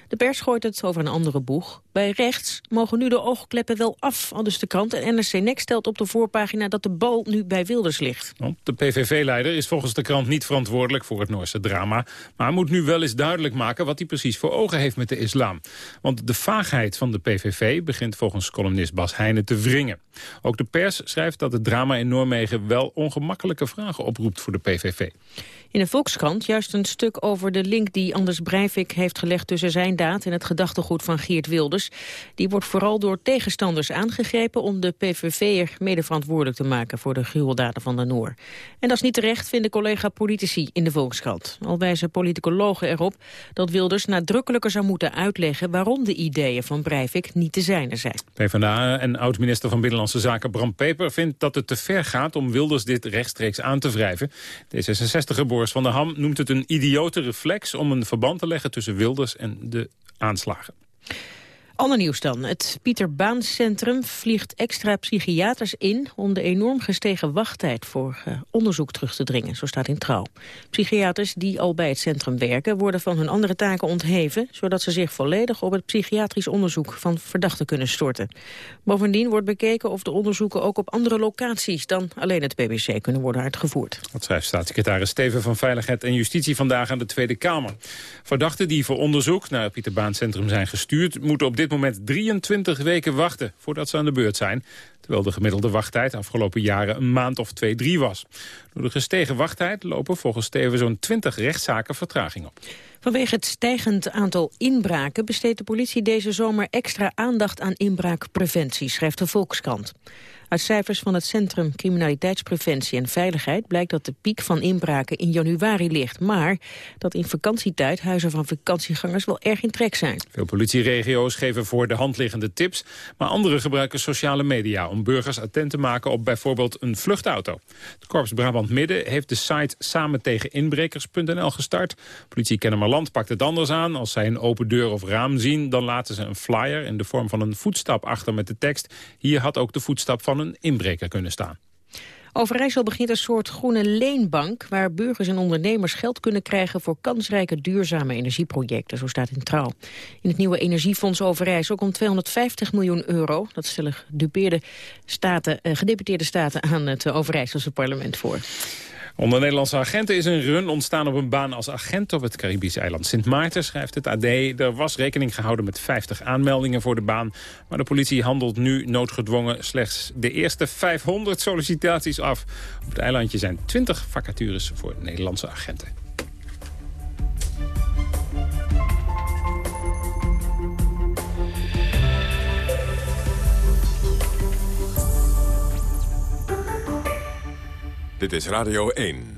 De pers gooit het over een andere boeg. Bij rechts mogen nu de oogkleppen wel af, al dus de krant. En NRC Next stelt op de voorpagina dat de bal nu bij Wilders ligt. De PVV-leider is volgens de krant niet verantwoordelijk voor het Noorse drama. Maar moet nu wel eens duidelijk maken wat hij precies voor ogen heeft met de islam. Want de vaagheid van de PVV begint volgens columnist Bas Heijnen te wringen. Ook de pers schrijft dat het drama in Noorwegen wel ongemakkelijke vragen oproept voor de PVV. In de Volkskrant juist een stuk over de link die Anders Breivik heeft gelegd tussen zijn daad en het gedachtegoed van Geert Wilders. Die wordt vooral door tegenstanders aangegrepen om de PVV'er mede verantwoordelijk te maken voor de gruweldaden van de Noor. En dat is niet terecht, vinden collega-politici in de Volkskrant. Al wijzen politicologen erop dat Wilders nadrukkelijker zou moeten uitleggen waarom de ideeën van Breivik niet te zijne zijn. PvdA en oud-minister van Binnenlandse Zaken Bram Peper vindt dat het te ver gaat om Wilders dit rechtstreeks aan te wrijven. D66-geboren Van der Ham noemt het een idiote reflex... om een verband te leggen tussen Wilders en de aanslagen. Ander nieuws dan. Het Pieter Baan Centrum vliegt extra psychiaters in... om de enorm gestegen wachttijd voor uh, onderzoek terug te dringen, zo staat in Trouw. Psychiaters die al bij het centrum werken... worden van hun andere taken ontheven... zodat ze zich volledig op het psychiatrisch onderzoek van verdachten kunnen storten. Bovendien wordt bekeken of de onderzoeken ook op andere locaties... dan alleen het BBC kunnen worden uitgevoerd. Dat schrijft staatssecretaris Steven van Veiligheid en Justitie vandaag aan de Tweede Kamer. Verdachten die voor onderzoek naar het Pieter Baan Centrum zijn gestuurd... moeten op dit moment 23 weken wachten voordat ze aan de beurt zijn. Terwijl de gemiddelde wachttijd afgelopen jaren een maand of twee, drie was. Door de gestegen wachttijd lopen volgens Steven zo'n 20 rechtszaken vertraging op. Vanwege het stijgend aantal inbraken besteedt de politie deze zomer extra aandacht aan inbraakpreventie, schrijft de Volkskrant. Uit cijfers van het Centrum Criminaliteitspreventie en Veiligheid blijkt dat de piek van inbraken in januari ligt. Maar dat in vakantietijd huizen van vakantiegangers wel erg in trek zijn. Veel politieregio's geven voor de hand liggende tips, maar anderen gebruiken sociale media om burgers attent te maken op bijvoorbeeld een vluchtauto. Het Korps Brabant Midden heeft de site samen tegen inbrekers.nl gestart. Politie Kennemerland pakt het anders aan. Als zij een open deur of raam zien, dan laten ze een flyer in de vorm van een voetstap achter met de tekst. Hier had ook de voetstap van een inbreker kunnen staan. Overijssel begint een soort groene leenbank... waar burgers en ondernemers geld kunnen krijgen... voor kansrijke duurzame energieprojecten, zo staat in Trouw. In het nieuwe Energiefonds Overijssel komt 250 miljoen euro. Dat stellen gedupeerde staten, eh, gedeputeerde staten aan het Overijsselse parlement voor. Onder Nederlandse agenten is een run ontstaan op een baan als agent op het Caribische eiland Sint Maarten, schrijft het AD. Er was rekening gehouden met 50 aanmeldingen voor de baan, maar de politie handelt nu noodgedwongen slechts de eerste 500 sollicitaties af. Op het eilandje zijn 20 vacatures voor Nederlandse agenten. Dit is Radio 1.